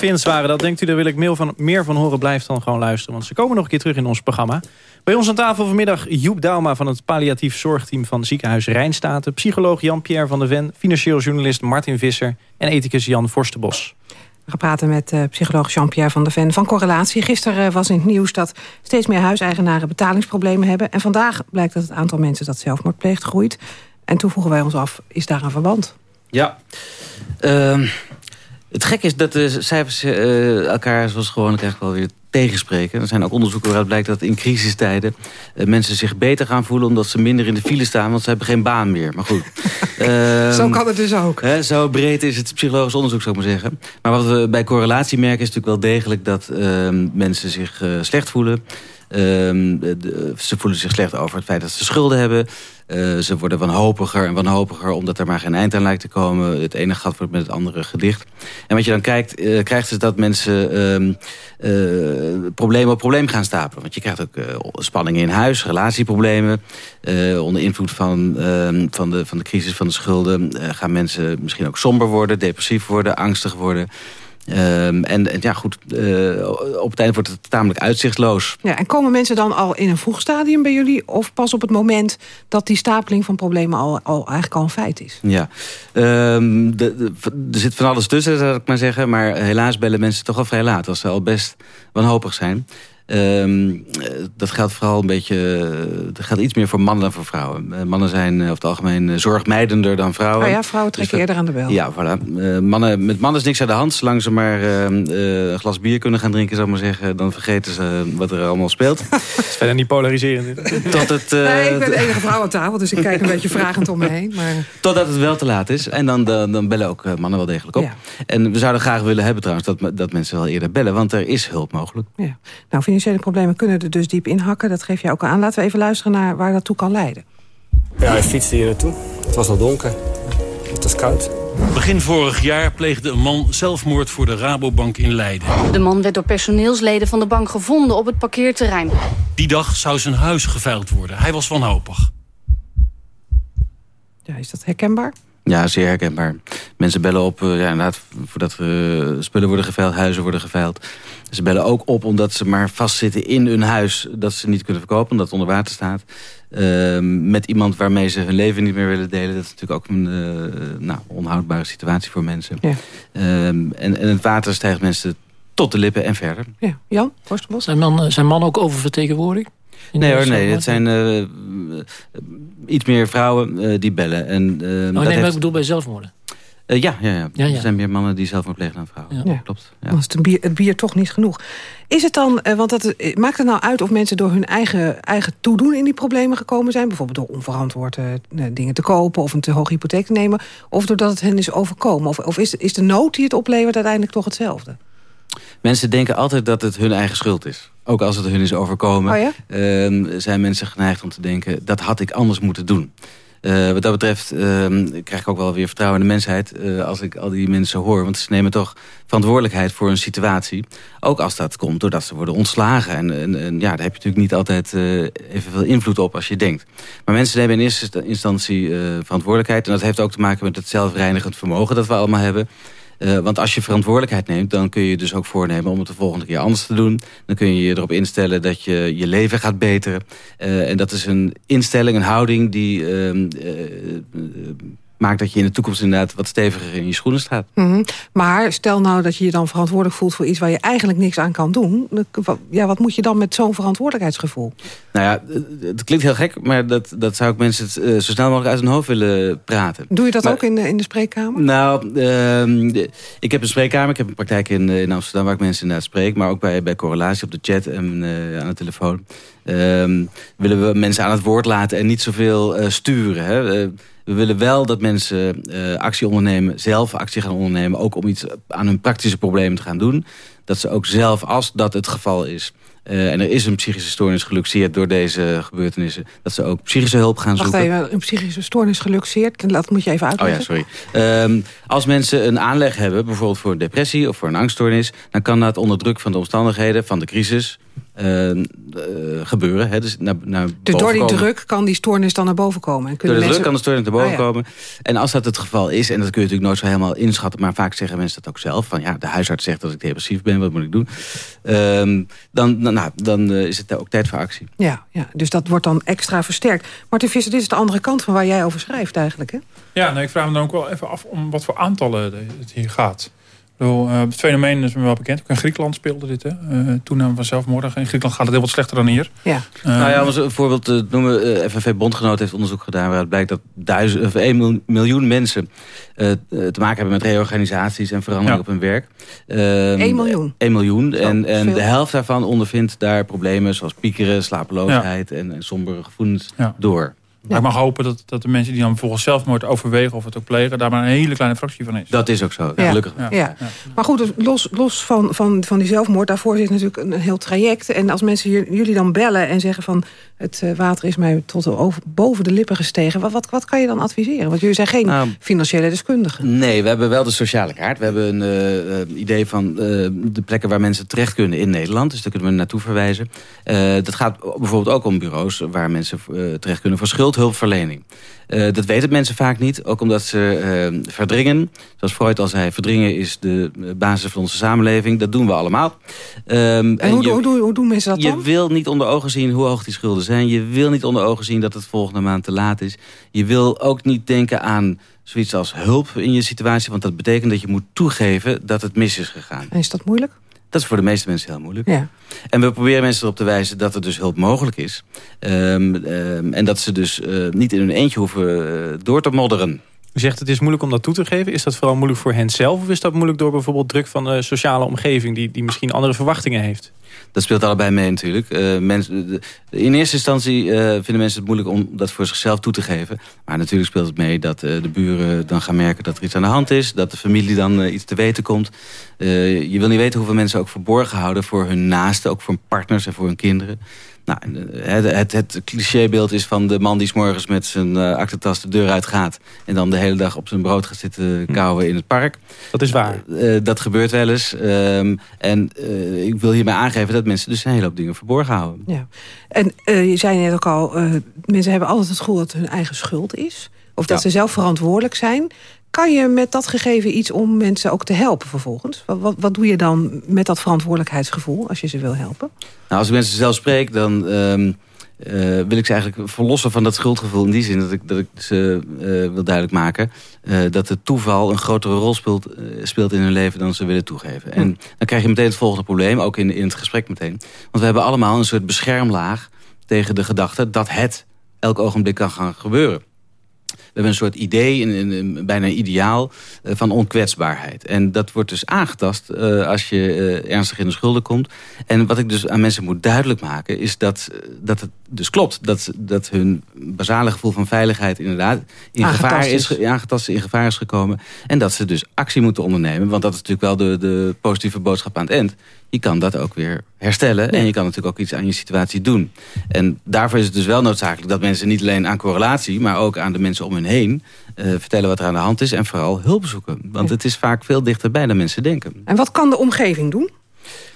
Fins. Waren dat. Denkt u, daar wil ik meer van, meer van horen, blijf dan gewoon luisteren. Want ze komen nog een keer terug in ons programma. Bij ons aan tafel vanmiddag Joep Dauma van het palliatief zorgteam van ziekenhuis Rijnstaten. Psycholoog Jan-Pierre van der Ven. Financieel journalist Martin Visser. En ethicus Jan Forstenbos. We gaan praten met uh, psycholoog Jean-Pierre van der Ven van Correlatie. Gisteren uh, was in het nieuws dat steeds meer huiseigenaren betalingsproblemen hebben. En vandaag blijkt dat het aantal mensen dat zelfmoord pleegt groeit. En toen vroegen wij ons af, is daar een verband? Ja. Uh, het gek is dat de cijfers uh, elkaar zoals gewoonlijk eigenlijk wel weer tegenspreken. Er zijn ook onderzoeken waaruit blijkt dat in crisistijden uh, mensen zich beter gaan voelen omdat ze minder in de file staan, want ze hebben geen baan meer. Maar goed. uh, zo kan het dus ook. Hè, zo breed is het psychologisch onderzoek, zou ik maar zeggen. Maar wat we bij correlatie merken is natuurlijk wel degelijk dat ehm, mensen zich uh, slecht voelen. Um, de, ze voelen zich slecht over het feit dat ze schulden hebben. Uh, ze worden wanhopiger en wanhopiger omdat er maar geen eind aan lijkt te komen. Het ene gat wordt met het andere gedicht. En wat je dan kijkt, uh, krijgt is dat mensen uh, probleem op probleem gaan stapelen. Want je krijgt ook spanningen in huis, relatieproblemen. onder invloed van, van, de, van de crisis van de schulden gaan mensen misschien ook somber worden, depressief worden, angstig worden. Um, en, en, ja, goed, uh, op het eind wordt het tamelijk uitzichtloos. Ja, en komen mensen dan al in een vroeg stadium bij jullie... of pas op het moment dat die stapeling van problemen al, al eigenlijk al een feit is? Ja, um, de, de, er zit van alles tussen, zou ik maar zeggen. Maar helaas bellen mensen toch al vrij laat... als ze al best wanhopig zijn. Um, dat geldt vooral een beetje... dat geldt iets meer voor mannen dan voor vrouwen. Uh, mannen zijn over het algemeen zorgmijdender dan vrouwen. Oh ja, vrouwen trekken dus eerder aan de bel. Ja, voilà. Uh, mannen, met mannen is niks aan de hand. Zolang ze maar uh, een glas bier kunnen gaan drinken, zou ik maar zeggen... dan vergeten ze wat er allemaal speelt. Het is verder niet polariserend. Tot het, nee, ik ben de enige vrouw aan tafel, dus ik kijk een beetje vragend om me heen. Maar... Totdat het wel te laat is. En dan, dan, dan bellen ook mannen wel degelijk op. Ja. En we zouden graag willen hebben trouwens dat, dat mensen wel eerder bellen. Want er is hulp mogelijk. Ja. Nou, financiële problemen kunnen er dus diep inhakken. Dat geef je ook aan. Laten we even luisteren naar waar dat toe kan leiden. Ja, hij fietste hier naartoe. Het was al donker. Het was koud. Begin vorig jaar pleegde een man zelfmoord voor de Rabobank in Leiden. De man werd door personeelsleden van de bank gevonden op het parkeerterrein. Die dag zou zijn huis geveild worden. Hij was wanhopig. Ja, is dat herkenbaar? Ja, zeer herkenbaar. Mensen bellen op, uh, ja, inderdaad, voordat uh, spullen worden geveild, huizen worden geveild. Ze bellen ook op omdat ze maar vastzitten in hun huis... dat ze niet kunnen verkopen, omdat het onder water staat. Uh, met iemand waarmee ze hun leven niet meer willen delen. Dat is natuurlijk ook een nou, onhoudbare situatie voor mensen. Ja. en, en het water stijgt mensen tot de lippen en verder. Ja. Jan, Forstenbos? Zijn man, zijn man ook oververtegenwoordigd? Nee hoor, nee. Het zijn uh, iets meer vrouwen uh, die bellen. En, uh, oh, nee, maar ik bedoel bij zelfmoorden. ja, ja, ja. ja, Er zijn meer mannen die zelfmoord plegen dan vrouwen. Ja. Klopt. Ja. Dan is het bier, het bier toch niet genoeg. Is het dan, want dat, maakt het nou uit of mensen door hun eigen, eigen toedoen in die problemen gekomen zijn? Bijvoorbeeld door onverantwoord dingen te kopen of een te hoge hypotheek te nemen. Of doordat het hen is overkomen? Of, of is, is de nood die het oplevert uiteindelijk toch hetzelfde? Mensen denken altijd dat het hun eigen schuld is. Ook als het hun is overkomen, oh ehm, zijn mensen geneigd om te denken... dat had ik anders moeten doen. Uh, wat dat betreft uh, krijg ik ook wel weer vertrouwen in de mensheid... Uh, als ik al die mensen hoor. Want ze nemen toch verantwoordelijkheid voor een situatie. Ook als dat komt doordat ze worden ontslagen. En, en, en ja, daar heb je natuurlijk niet altijd uh, evenveel invloed op als je denkt. Maar mensen nemen in eerste instantie verantwoordelijkheid. En dat heeft ook te maken met het zelfreinigend vermogen dat we allemaal hebben... Uh, want als je verantwoordelijkheid neemt, dan kun je dus ook voornemen om het de volgende keer anders te doen. Dan kun je je erop instellen dat je je leven gaat beteren. Uh, en dat is een instelling, een houding die uh, maakt dat je in de toekomst inderdaad wat steviger in je schoenen staat. Mm -hmm. Maar stel nou dat je je dan verantwoordelijk voelt voor iets waar je eigenlijk niks aan kan doen. Ja, wat moet je dan met zo'n verantwoordelijkheidsgevoel? Nou ja, het klinkt heel gek, maar dat, dat zou ik mensen uh, zo snel mogelijk uit hun hoofd willen praten. Doe je dat ook in de, in de spreekkamer? Nou, uh, ik heb een spreekkamer, ik heb een praktijk in, in Amsterdam waar ik mensen inderdaad spreek. Maar ook bij, bij correlatie op de chat en uh, aan de telefoon. Ehm, willen we mensen aan het woord laten en niet zoveel uh, sturen. Hè? We willen wel dat mensen uh, actie ondernemen, zelf actie gaan ondernemen... ook om iets aan hun praktische problemen te gaan doen. Dat ze ook zelf, als dat het geval is... En er is een psychische stoornis geluxeerd door deze gebeurtenissen... dat ze ook psychische hulp gaan Wacht zoeken. Even, een psychische stoornis geluxeerd, dat moet je even uitleggen. Oh ja, sorry. Um, als mensen een aanleg hebben, bijvoorbeeld voor een depressie of voor een angststoornis... dan kan dat onder druk van de omstandigheden, van de crisis... Uh, uh, gebeuren. Hè? Dus, naar, naar dus door die komen. druk kan die stoornis dan naar boven komen? En door de mensen... druk kan de stoornis naar boven ja. komen. En als dat het geval is, en dat kun je natuurlijk nooit zo helemaal inschatten... maar vaak zeggen mensen dat ook zelf. Van ja, de huisarts zegt dat ik depressief ben, wat moet ik doen? Um, dan, dan, nou, dan uh, is het ook tijd voor actie. Ja, ja, dus dat wordt dan extra versterkt. Martin Visser, dit is de andere kant van waar jij over schrijft eigenlijk, hè? Ja, nou, ik vraag me dan ook wel even af om wat voor aantallen het hier gaat. Bedoel, uh, het fenomeen is me wel bekend. Ook in Griekenland speelde dit. Hè? Uh, toename van zelfmoorden. In Griekenland gaat het heel wat slechter dan hier. Ja. Uh, nou ja, om een voorbeeld te noemen. FNV Bondgenoot heeft onderzoek gedaan... waaruit blijkt dat duizend, of 1 miljoen mensen... te maken hebben met reorganisaties en veranderingen ja. op hun werk. 1 miljoen? 1 miljoen. Zo, en en de helft daarvan ondervindt daar problemen... zoals piekeren, slapeloosheid ja. en, en sombere gevoelens ja. door. Maar ik mag hopen dat, dat de mensen die dan volgens zelfmoord overwegen of het ook plegen, daar maar een hele kleine fractie van is. Dat is ook zo, ja. gelukkig. Ja. Ja. Maar goed, dus los, los van, van, van die zelfmoord, daarvoor zit natuurlijk een heel traject. En als mensen jullie dan bellen en zeggen van het water is mij tot over, boven de lippen gestegen. Wat, wat, wat kan je dan adviseren? Want jullie zijn geen nou, financiële deskundigen. Nee, we hebben wel de sociale kaart. We hebben een uh, idee van uh, de plekken waar mensen terecht kunnen in Nederland. Dus daar kunnen we naartoe verwijzen. Uh, dat gaat bijvoorbeeld ook om bureaus waar mensen terecht kunnen voor schuldhulpverlening. Dat weten mensen vaak niet, ook omdat ze verdringen. Zoals Freud al zei, verdringen is de basis van onze samenleving. Dat doen we allemaal. Um, en, en hoe, je, hoe, hoe, doen mensen dat je dan? Je wil niet onder ogen zien hoe hoog die schulden zijn. Je wil niet onder ogen zien dat het volgende maand te laat is. Je wil ook niet denken aan zoiets als hulp in je situatie. Want dat betekent dat je moet toegeven dat het mis is gegaan. En is dat moeilijk? Dat is voor de meeste mensen heel moeilijk. Ja. En we proberen mensen erop te wijzen dat er dus hulp mogelijk is. Um, um, en dat ze dus uh, niet in hun eentje hoeven uh, door te modderen. U zegt het is moeilijk om dat toe te geven. Is dat vooral moeilijk voor hen zelf? Of is dat moeilijk door bijvoorbeeld druk van de sociale omgeving... die, die misschien andere verwachtingen heeft? Dat speelt allebei mee natuurlijk. Uh, mensen, in eerste instantie uh, vinden mensen het moeilijk om dat voor zichzelf toe te geven. Maar natuurlijk speelt het mee dat uh, de buren dan gaan merken dat er iets aan de hand is. Dat de familie dan iets te weten komt. je wil niet weten hoeveel mensen ook verborgen houden voor hun naasten. Ook voor hun partners en voor hun kinderen. Nou, het, het, het clichébeeld is van de man die s morgens met zijn uh, aktentas de deur uit gaat... en dan de hele dag op zijn brood gaat zitten kauwen in het park. Dat is waar. Uh, dat gebeurt wel eens. Um, en uh, ik wil hiermee aangeven dat mensen dus een hele hoop dingen verborgen houden. Ja. En je zei net ook al, mensen hebben altijd het gevoel dat het hun eigen schuld is. Of dat ja. ze zelf verantwoordelijk zijn. Kan je met dat gegeven iets om mensen ook te helpen vervolgens? Wat, wat, wat doe je dan met dat verantwoordelijkheidsgevoel als je ze wil helpen? Nou, als ik mensen zelf spreek, dan um, uh, wil ik ze eigenlijk verlossen van dat schuldgevoel. In die zin dat ik, dat ik ze uh, wil duidelijk maken... Uh, dat het toeval een grotere rol speelt, speelt in hun leven dan ze willen toegeven. En dan krijg je meteen het volgende probleem, ook in, in het gesprek meteen. Want we hebben allemaal een soort beschermlaag tegen de gedachte... dat het elk ogenblik kan gaan gebeuren. Hebben een soort idee, een, een, bijna een ideaal van onkwetsbaarheid. En dat wordt dus aangetast als je ernstig in de schulden komt. En wat ik dus aan mensen moet duidelijk maken... is dat, dat het dus klopt. Dat, dat hun basale gevoel van veiligheid inderdaad in gevaar is, aangetast in gevaar is gekomen. En dat ze dus actie moeten ondernemen. Want dat is natuurlijk wel de, de positieve boodschap aan het eind. Je kan dat ook weer herstellen. En je kan natuurlijk ook iets aan je situatie doen. En daarvoor is het dus wel noodzakelijk dat mensen niet alleen aan correlatie... maar ook aan de mensen om hen heen uh, vertellen wat er aan de hand is. En vooral hulp zoeken. Want het is vaak veel dichterbij dan mensen denken. En wat kan de omgeving doen?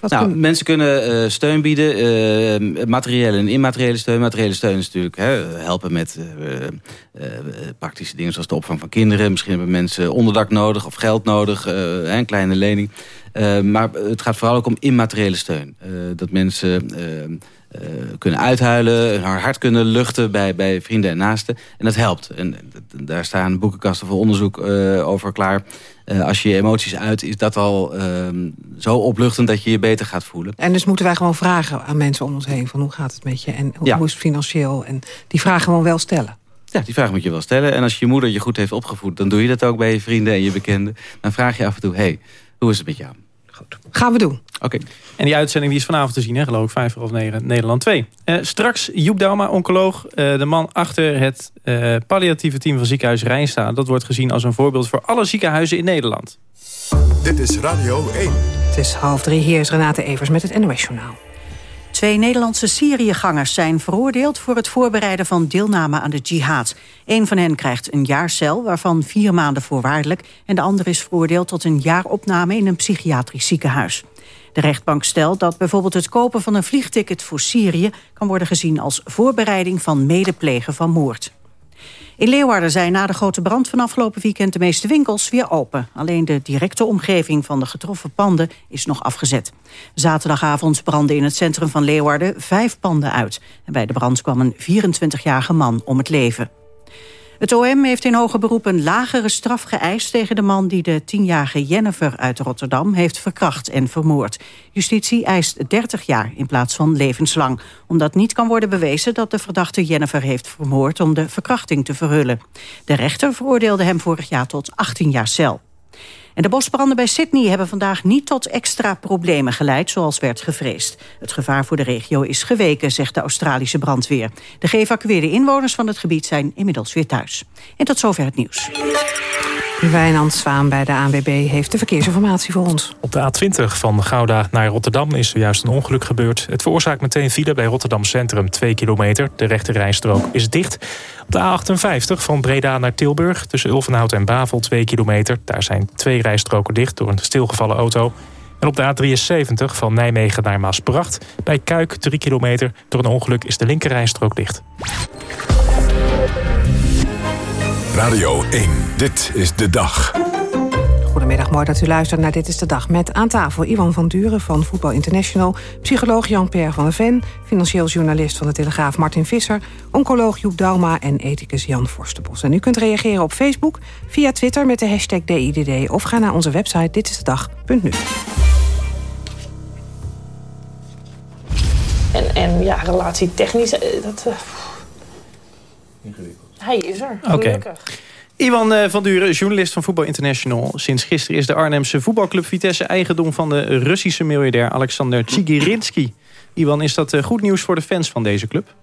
Nou, mensen kunnen uh, steun bieden, uh, materiële en immateriële steun. Materiële steun is natuurlijk hè, helpen met uh, praktische dingen zoals de opvang van kinderen. Misschien hebben mensen onderdak nodig of geld nodig, een kleine lening. maar het gaat vooral ook om immateriële steun. dat mensen kunnen uithuilen, hun hart kunnen luchten bij, bij vrienden en naasten. En dat helpt. En daar staan boekenkasten voor onderzoek over klaar. Uh, als je je emoties uit, is dat al uh, zo opluchtend dat je je beter gaat voelen. En dus moeten wij gewoon vragen aan mensen om ons heen... van hoe gaat het met je en hoe, is het financieel? En die vragen gewoon wel stellen. Ja, die vraag moet je wel stellen. En als je moeder je goed heeft opgevoed... dan doe je dat ook bij je vrienden en je bekenden. Dan vraag je af en toe, hey, hoe is het met jou? Goed. Gaan we doen. Oké. En die uitzending die is vanavond te zien, hè, geloof ik, 5 of 9, Nederland 2. Uh, eh, straks Joep Dauma, oncoloog, uh, de man achter het uh, palliatieve team van ziekenhuis Rijnsta. Dat wordt gezien als een voorbeeld voor alle ziekenhuizen in Nederland. Dit is Radio 1. Het is half drie, hier is Renate Evers met het NOS Journaal. Twee Nederlandse Syriëgangers zijn veroordeeld voor het voorbereiden van deelname aan de jihad. Een van hen krijgt een jaar cel, waarvan vier maanden voorwaardelijk... en de ander is veroordeeld tot een jaar opname in een psychiatrisch ziekenhuis. De rechtbank stelt dat bijvoorbeeld het kopen van een vliegticket voor Syrië... kan worden gezien als voorbereiding van medeplegen van moord. In Leeuwarden zijn na de grote brand van afgelopen weekend de meeste winkels weer open. Alleen de directe omgeving van de getroffen panden is nog afgezet. Zaterdagavond brandde in het centrum van Leeuwarden vijf panden uit. En bij de brand kwam een 24-jarige man om het leven. Het OM heeft in hoger beroep een lagere straf geëist... tegen de man die de tienjarige Jennifer uit Rotterdam heeft verkracht en vermoord. Justitie eist 30 jaar in plaats van levenslang. Omdat niet kan worden bewezen dat de verdachte Jennifer heeft vermoord... om de verkrachting te verhullen. De rechter veroordeelde hem vorig jaar tot 18 jaar cel. De bosbranden bij Sydney hebben vandaag niet tot extra problemen geleid, zoals werd gevreesd. Het gevaar voor de regio is geweken, zegt de Australische brandweer. De geëvacueerde inwoners van het gebied zijn inmiddels weer thuis. En tot zover het nieuws. Wijnand Zwaan bij de ANWB heeft de verkeersinformatie voor ons. Op de A20 van Gouda naar Rotterdam is zojuist een ongeluk gebeurd. Het veroorzaakt meteen file bij Rotterdam Centrum 2 kilometer. De rechte rijstrook is dicht. Op de A58 van Breda naar Tilburg tussen Ulvenhout en Bavel 2 kilometer. Daar zijn twee rijstroken dicht door een stilgevallen auto. En op de A73 van Nijmegen naar Maasbracht bij Kuik 3 kilometer. Door een ongeluk is de linkerrijstrook dicht. Radio 1, dit is de dag. Goedemiddag, mooi dat u luistert naar Dit is de Dag. Met aan tafel Iwan van Duren van Voetbal International... psycholoog Jan-Pierre van der Ven... financieel journalist van de Telegraaf Martin Visser... oncoloog Joep Dauma en ethicus Jan Forstenbos. En u kunt reageren op Facebook, via Twitter met de hashtag DIDD... of ga naar onze website ditistedag.nu. En, en ja, relatie technisch, eh, dat... Uh... Ingewikkeld. Hij is er, gelukkig. Iwan eh, van Duren, journalist van Voetbal International. Sinds gisteren is de Arnhemse voetbalclub Vitesse eigendom van de Russische miljardair Alexander Tsigirinsky. Iwan, is dat eh, goed nieuws voor de fans van deze club?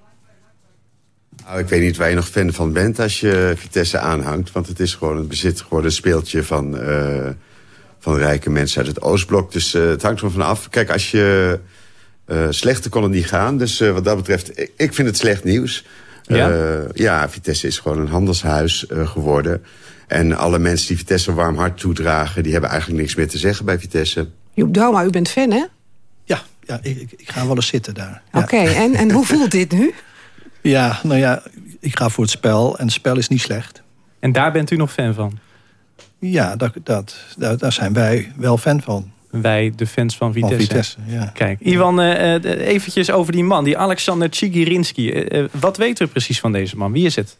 Nou, ik weet niet waar je nog fan van bent als je Vitesse aanhangt. Want het is gewoon een bezit geworden, een speeltje van, uh, van rijke mensen uit het Oostblok. Dus het hangt er van af. Kijk, als je... slechter kon het niet gaan. Dus wat dat betreft, ik vind het slecht nieuws. Ja? Uh, ja, Vitesse is gewoon een handelshuis uh, geworden. En alle mensen die Vitesse een warm hart toedragen... die hebben eigenlijk niks meer te zeggen bij Vitesse. Joep Dauma, u bent fan, hè? Ja, ja ik, ik ga wel eens zitten daar. Oké, en, en hoe voelt dit nu? Ja, nou ja, ik ga voor het spel en het spel is niet slecht. En daar bent u nog fan van? Ja, dat, dat, daar zijn wij wel fan van wij, de fans van Vitesse. Vitesse ja. Kijk, Ivan, uh, eventjes over die man, die Alexander Tsigirinsky. Uh, wat weten we precies van deze man? Wie is het?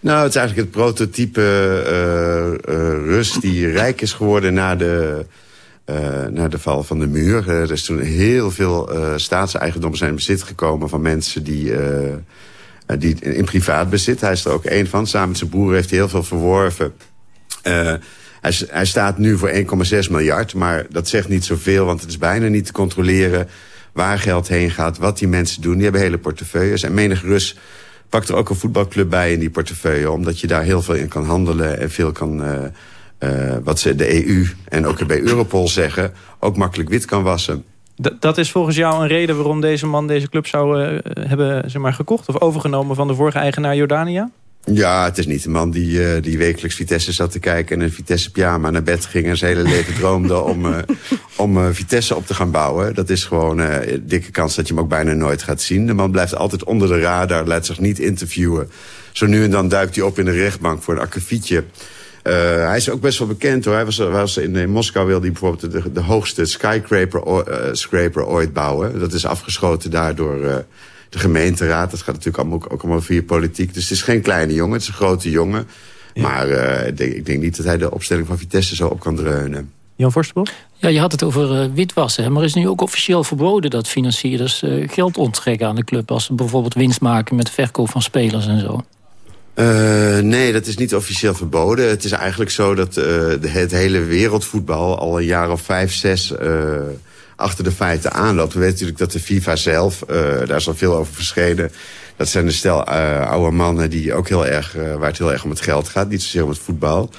Nou, het is eigenlijk het prototype Rus die rijk is geworden na de, na de val van de muur. er is toen heel veel staatseigendom zijn bezit gekomen van mensen die die in privaat bezit. Hij is er ook één van. Samen met zijn broer heeft hij heel veel verworven. Hij, hij, staat nu voor 1,6 miljard. Maar dat zegt niet zoveel, want het is bijna niet te controleren... waar geld heen gaat, wat die mensen doen. Die hebben hele portefeuilles. En menig Rus pakt er ook een voetbalclub bij in die portefeuille... omdat je daar heel veel in kan handelen en veel kan... Uh, wat ze de EU en ook bij Europol zeggen... ook makkelijk wit kan wassen. dat is volgens jou een reden waarom deze man deze club zou uh, hebben zeg maar, gekocht... of overgenomen van de vorige eigenaar Jordania? Ja, het is niet de man die, uh, die wekelijks Vitesse zat te kijken... en een Vitesse pyjama naar bed ging en zijn hele leven droomde... om, uh, om Vitesse op te gaan bouwen. Dat is gewoon een dikke kans dat je hem ook bijna nooit gaat zien. De man blijft altijd onder de radar, laat zich niet interviewen. Zo nu en dan duikt hij op in de rechtbank voor een akkefietje... Hij is ook best wel bekend hoor. Hij was, was in, in Moskou wilde hij bijvoorbeeld de, de hoogste skyscraper scraper ooit bouwen. Dat is afgeschoten daardoor de gemeenteraad. Dat gaat natuurlijk allemaal, ook allemaal via politiek. Dus het is geen kleine jongen, het is een grote jongen. Ja. Maar ik denk, ik, denk, niet dat hij de opstelling van Vitesse zo op kan dreunen. Jan Forstenbos? Ja, je had het over witwassen. Maar is nu ook officieel verboden dat financierders geld onttrekken aan de club... als ze bijvoorbeeld winst maken met de verkoop van spelers en zo? Uh, nee, dat is niet officieel verboden. Het is eigenlijk zo dat uh, het hele wereldvoetbal al een jaar of vijf, zes uh, achter de feiten aanloopt. We weten natuurlijk dat de FIFA zelf, daar is al veel over verschenen. Dat zijn de stel oude mannen die ook heel erg, waar het heel erg om het geld gaat. Niet zozeer om het voetbal.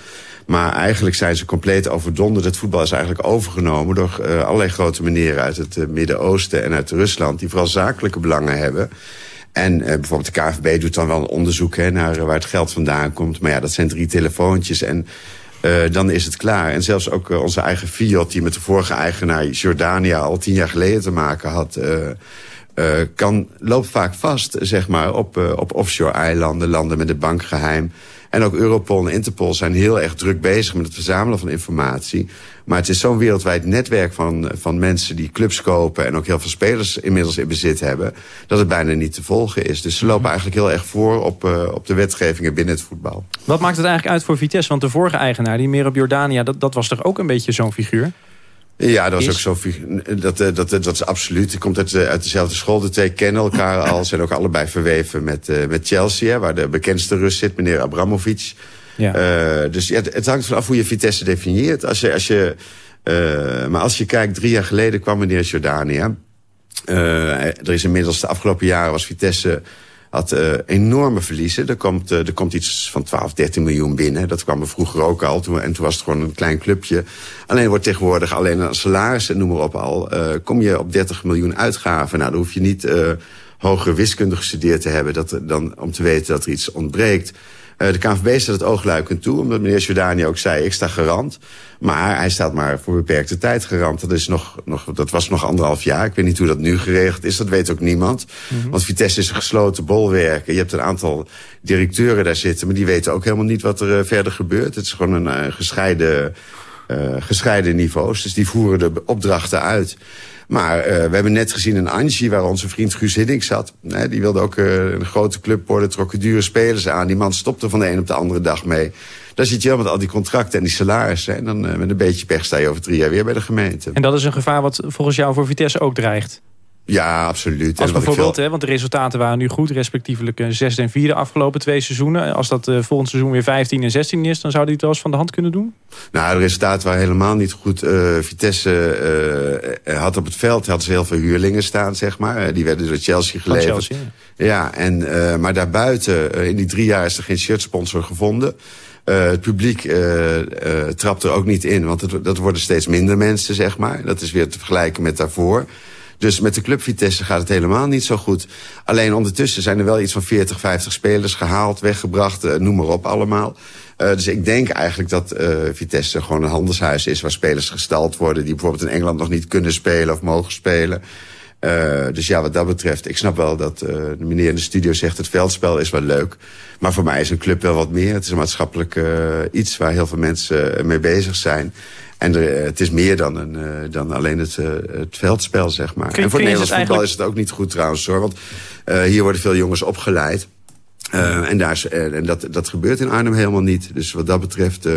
Maar eigenlijk zijn ze compleet overdonderd. Het voetbal is eigenlijk overgenomen door allerlei grote meneren uit het Midden-Oosten en uit Rusland. Die vooral zakelijke belangen hebben. En uh, bijvoorbeeld de KVB doet dan wel een onderzoek hè, naar uh, waar het geld vandaan komt. Maar ja, dat zijn drie telefoontjes en uh, dan is het klaar. En zelfs ook onze eigen Fiat, die met de vorige eigenaar Jordania al tien jaar geleden te maken had... kan, loopt vaak vast, zeg maar, op, op offshore eilanden, landen met het bankgeheim. En ook Europol en Interpol zijn heel erg druk bezig met het verzamelen van informatie. Maar het is zo'n wereldwijd netwerk van, van mensen die clubs kopen... en ook heel veel spelers inmiddels in bezit hebben... dat het bijna niet te volgen is. Dus ze lopen eigenlijk heel erg voor op, uh, op de wetgevingen binnen het voetbal. Wat maakt het eigenlijk uit voor Vitesse? Want de vorige eigenaar, die meer op Jordania... dat, dat was toch ook een beetje zo'n figuur? Ja, dat was ook zo. Dat, dat, dat, dat is absoluut. Die komt uit, uit dezelfde school. De twee kennen elkaar al. Zijn ook allebei verweven met, uh, met Chelsea, waar de bekendste Rus zit, meneer Abramovic. Ja. Uh, dus ja, het hangt vanaf hoe je Vitesse definieert. Als je, als je, uh, maar als je kijkt, drie jaar geleden kwam meneer Jordania. er is inmiddels de afgelopen jaren was Vitesse had uh, enorme verliezen. Er komt, er komt iets van 12, 13 miljoen binnen. Dat kwam er vroeger ook al. Toen, en toen was het gewoon een klein clubje. Alleen wordt tegenwoordig alleen een salaris en noem maar op al... Uh, kom je op 30 miljoen uitgaven. Nou, dan hoef je niet hogere wiskunde gestudeerd te hebben... Dat, dan, om te weten dat er iets ontbreekt. Uh, de KNVB staat het oogluikend toe, omdat meneer Jordani ook zei... ik sta garant, maar hij staat maar voor beperkte tijd garant. Dat, is nog, nog, dat was nog anderhalf jaar. Ik weet niet hoe dat nu geregeld is, dat weet ook niemand. Mm -hmm. Want Vitesse is een gesloten bolwerk. Je hebt een aantal directeuren daar zitten... maar die weten ook helemaal niet wat er uh, verder gebeurt. Het is gewoon een uh, gescheiden, gescheiden niveaus. Dus die voeren de opdrachten uit... Maar uh, we hebben net gezien een Angie waar onze vriend Guus Hiddink zat. Die wilde ook uh, een grote club worden, trokken dure spelers aan. Die man stopte van de een op de andere dag mee. Dan zit je wel met al die contracten en die salarissen. En dan uh, met een beetje pech sta je over drie jaar weer bij de gemeente. En dat is een gevaar wat volgens jou voor Vitesse ook dreigt? Ja, absoluut. Als bijvoorbeeld, hè, want de resultaten waren nu goed, respectievelijk uh, zesde en vierde afgelopen twee seizoenen. Als dat uh, volgend seizoen weer 15 en 16 is, dan zou hij het wel eens van de hand kunnen doen? Nou, de resultaten waren helemaal niet goed. Uh, Vitesse had op het veld had ze heel veel huurlingen staan, zeg maar. die werden door Chelsea geleverd. Chelsea, ja. ja, en, maar daarbuiten, in die drie jaar is er geen shirtsponsor gevonden. Uh, het publiek uh, uh, trapt er ook niet in, want het, dat worden steeds minder mensen, zeg maar. Dat is weer te vergelijken met daarvoor. Dus met de club Vitesse gaat het helemaal niet zo goed. Alleen ondertussen zijn er wel iets van 40, 50 spelers gehaald, weggebracht, uh, noem maar op allemaal. Uh, dus ik denk eigenlijk dat uh, Vitesse gewoon een handelshuis is... waar spelers gestald worden die bijvoorbeeld in Engeland nog niet kunnen spelen of mogen spelen. Dus ja, wat dat betreft, ik snap wel dat de meneer in de studio zegt... het veldspel is wel leuk. Maar voor mij is een club wel wat meer. Het is een maatschappelijk iets waar heel veel mensen mee bezig zijn. En er, het is meer dan, een, uh, dan alleen het, uh, het veldspel, zeg maar. en voor Nederlands voetbal eigenlijk... is het ook niet goed trouwens, hoor. Want hier worden veel jongens opgeleid. en daar is, en dat, dat gebeurt in Arnhem helemaal niet. Dus wat dat betreft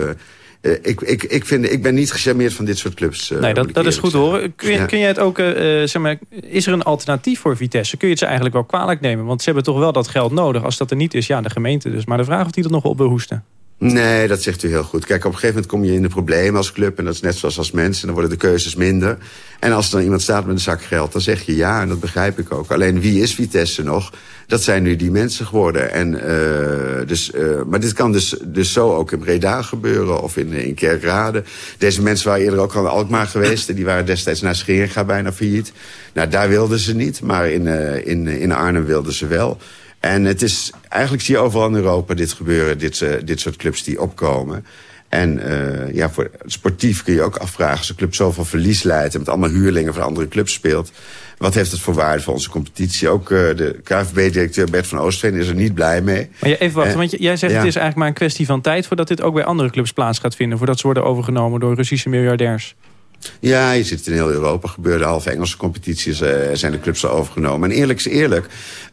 ik, ik, ik, vind, ik ben niet gecharmeerd van dit soort clubs. nee, dat, dat is goed horen. Kun, kun jij het ook, zeg maar, is er een alternatief voor Vitesse? Kun je het ze eigenlijk wel kwalijk nemen? Want ze hebben toch wel dat geld nodig. Als dat er niet is, ja, de gemeente dus. Maar de vraag of die dat nog op wil hoesten. Nee, dat zegt u heel goed. Kijk, op een gegeven moment kom je in de problemen als club... en dat is net zoals als mensen, dan worden de keuzes minder. En als er dan iemand staat met een zak geld, dan zeg je ja... en dat begrijp ik ook. Alleen wie is Vitesse nog? Dat zijn nu die mensen geworden. En, uh, dus, uh, maar dit kan dus, dus zo ook in Breda gebeuren of in, in Kerkrade. Deze mensen waren eerder ook al in Alkmaar geweest... en die waren destijds naar Scheringa bijna failliet. Nou, daar wilden ze niet, maar in, in, in Arnhem wilden ze wel... En het is, eigenlijk zie je overal in Europa dit gebeuren, dit, uh, dit soort clubs die opkomen. En uh, ja, voor sportief kun je ook afvragen... als een club zoveel verlies leidt... en met allemaal huurlingen van andere clubs speelt... wat heeft het voor waarde voor onze competitie? Ook uh, de KVB-directeur Bert van Oostveen is er niet blij mee. Maar even wachten, want jij zegt het is eigenlijk maar een kwestie van tijd... voordat dit ook bij andere clubs plaats gaat vinden... voordat ze worden overgenomen door Russische miljardairs. Ja, je zit in heel Europa. Gebeurde halve Engelse competities uh, zijn de clubs al overgenomen. En eerlijk is eerlijk,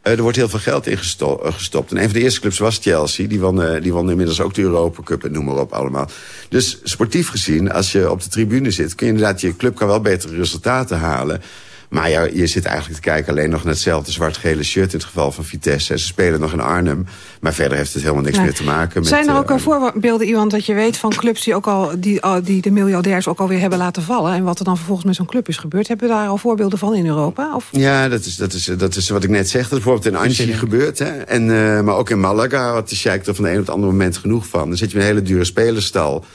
uh, er wordt heel veel geld in gestopt. En een van de eerste clubs was Chelsea. Die won, die won inmiddels ook de Europa Cup en noem maar op allemaal. Dus sportief gezien, als je op de tribune zit... kun je inderdaad, je club kan wel betere resultaten halen... Maar ja, je zit eigenlijk te kijken alleen nog naar hetzelfde zwart-gele shirt... in het geval van Vitesse. Ze spelen nog in Arnhem. Maar verder heeft het helemaal niks meer te maken met... Zijn er ook uh, voorbeelden, iemand dat je weet van clubs... die, ook al, die, die de miljardairs ook alweer hebben laten vallen... en wat er dan vervolgens met zo'n club is gebeurd? Hebben we daar al voorbeelden van in Europa? Of? Ja, dat is, dat, is, dat is wat ik net zeg. Dat is bijvoorbeeld in Anji gebeurd. Hè? En, uh, maar ook in Malaga had de Sheikh er van de een op het andere moment genoeg van. Dan zit je met een hele dure spelerstal...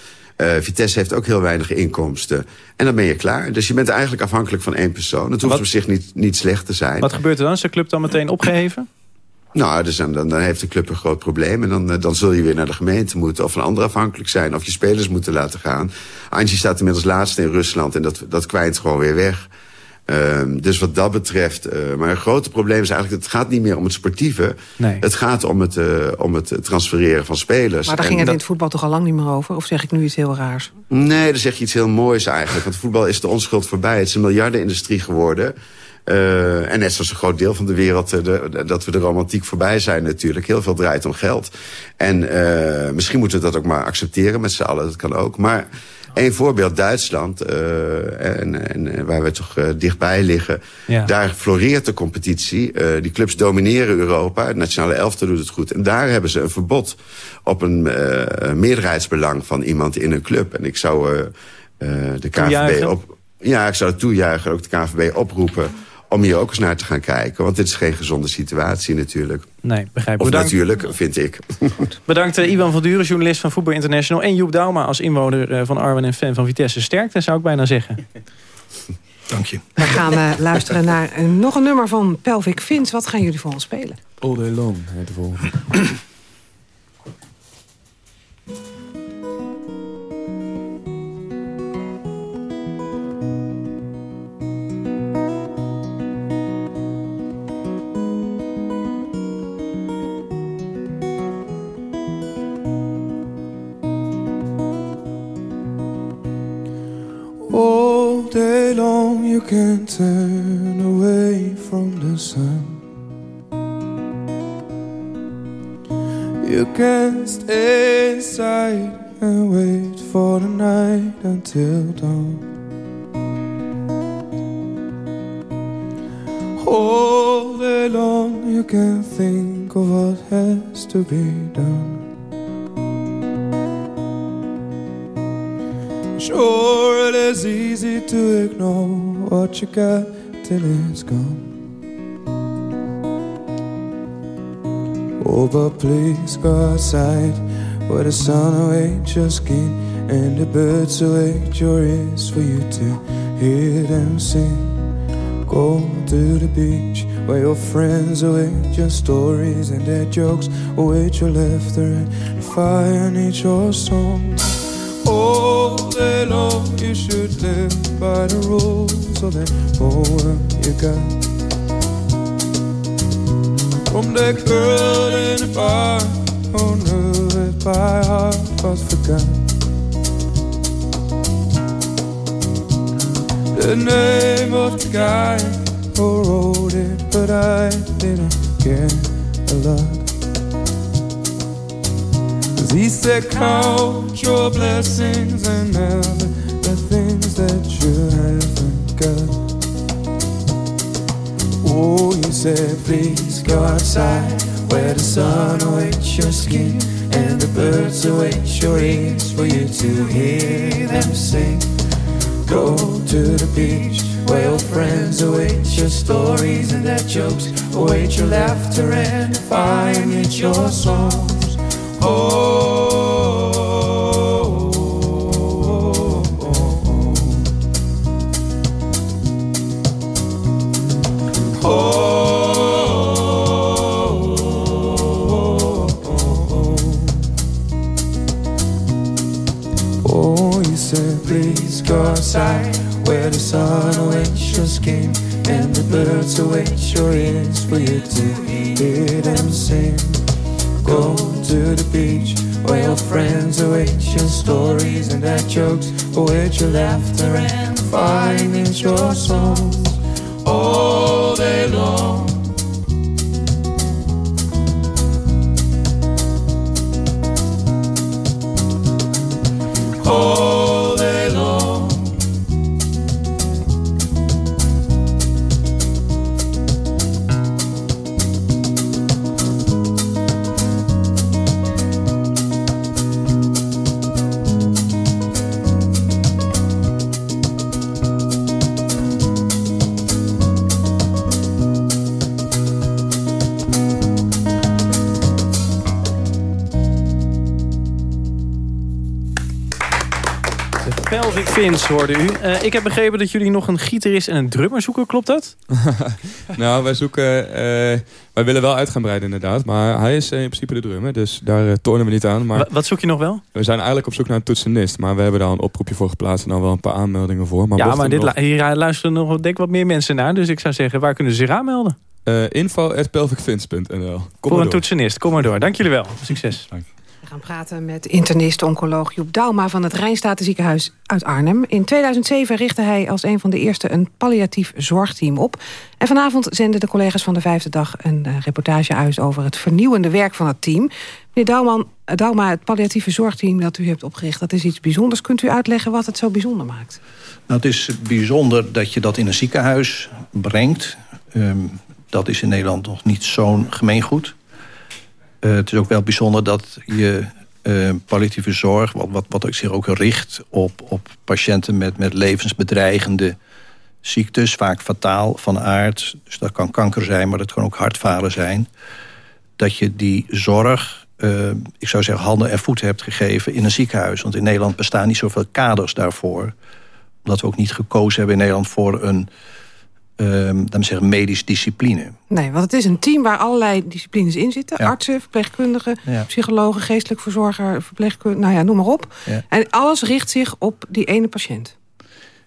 Uh, Vitesse heeft ook heel weinig inkomsten. En dan ben je klaar. Dus je bent eigenlijk afhankelijk van één persoon. Het hoeft wat, op zich niet, niet slecht te zijn. Wat gebeurt er dan? Is de club dan meteen opgeheven? Nou, dus dan, dan, heeft de club een groot probleem. En dan, dan zul je weer naar de gemeente moeten. Of van anderen afhankelijk zijn. Of je spelers moeten laten gaan. Angie staat inmiddels laatste in Rusland. En dat, dat kwijnt gewoon weer weg. Um, dus wat dat betreft... Uh, maar het grote probleem is eigenlijk... het gaat niet meer om het sportieve. Nee. Het gaat om het, uh, om het transfereren van spelers. Maar daar ging het dat... in het voetbal toch al lang niet meer over? Of zeg ik nu iets heel raars? Nee, dan zeg je iets heel moois eigenlijk. Want voetbal is de onschuld voorbij. Het is een miljardenindustrie geworden... Uh, en net zoals een groot deel van de wereld... De, dat we de romantiek voorbij zijn natuurlijk. Heel veel draait om geld. En uh, misschien moeten we dat ook maar accepteren met z'n allen. Dat kan ook. Maar Eén voorbeeld, Duitsland, uh, en, en, waar we toch dichtbij liggen. Ja. Daar floreert de competitie. Die clubs domineren Europa. Het nationale elftal doet het goed. En daar hebben ze een verbod op een meerderheidsbelang van iemand in een club. En ik zou de KVB op... Ja, ik zou het toejuichen, ook de KVB oproepen om hier ook eens naar te gaan kijken. Want dit is geen gezonde situatie natuurlijk. Nee, begrijp ik. Of natuurlijk, vind ik. Goed. Bedankt uh, Ivan van Duren, journalist van Voetbal International... en Joep Dauma als inwoner uh, van Arwen en fan van Vitesse Sterkte, zou ik bijna zeggen. Dank je. We gaan uh, luisteren naar nog een nummer van Pelvic Fins. Wat gaan jullie voor ons spelen? All Day Long heet de volgende. You can't turn away from the sun. You can stay inside and wait for the night until dawn. All day long, you can think of what has to be done. Sure, it is easy to ignore what you got till it's gone. Oh, but please go outside where the sun awaits your skin and the birds await your ears for you to hear them sing. Go to the beach where your friends await your stories and their jokes await your laughter and fire needs your song. All long you should live by the rules of that poem you got From that girl in the bar who knew it by heart was forgotten. The name of the guy who wrote it but I didn't care a lot Cause he said, Count your blessings and never the things that you haven't got. Oh, he said, Please go outside where the sun awaits your skin and the birds await your ears for you to hear them sing. Go to the beach where your friends await your stories and their jokes await your laughter and find it your songs. Birds await your ears for you to hear them sing. To the beach where your friends await your stories and their jokes await your laughter and find your songs all day long. Vins hoorde u. Uh, ik heb begrepen dat jullie nog een gitarist en een drummer zoeken, klopt dat? nou, wij zoeken... Uh, wij willen wel uit gaan breiden inderdaad. Maar hij is uh, in principe de drummer, dus daar uh, tornen we niet aan. Maar wat zoek je nog wel? We zijn eigenlijk op zoek naar een toetsenist. Maar we hebben daar een oproepje voor geplaatst en dan wel een paar aanmeldingen voor. Maar ja, maar dit hier luisteren nog denk ik wat meer mensen naar. Dus ik zou zeggen, waar kunnen ze zich aanmelden? Info.pelvicvins.nl Voor een toetsenist, kom maar door. Dank jullie wel. Succes. Dank. Gaan praten met internist-oncoloog Joep Dauma van het Rijnstatenziekenhuis uit Arnhem. In 2007 richtte hij als een van de eerste een palliatief zorgteam op. En vanavond zenden de collega's van de Vijfde Dag een uh, reportage uit over het vernieuwende werk van het team. Meneer Dauma, het palliatieve zorgteam dat u heeft opgericht, dat is iets bijzonders. Kunt u uitleggen wat het zo bijzonder maakt? Nou, het is bijzonder dat je dat in een ziekenhuis brengt. Um, dat is in Nederland nog niet zo'n gemeengoed. Uh, het is ook wel bijzonder dat je uh, palliatieve zorg... wat, wat, wat zich ook richt op, op patiënten met, met levensbedreigende ziektes... vaak fataal van aard. Dus dat kan kanker zijn, maar dat kan ook hartfalen zijn. Dat je die zorg, uh, ik zou zeggen, handen en voeten hebt gegeven in een ziekenhuis. Want in Nederland bestaan niet zoveel kaders daarvoor. Omdat we ook niet gekozen hebben in Nederland voor een dan zeggen, medisch discipline. Nee, want het is een team waar allerlei disciplines in zitten. Artsen, verpleegkundigen, psychologen, geestelijk verzorger, verpleegkundigen, nou ja, noem maar op. En alles richt zich op die ene patiënt.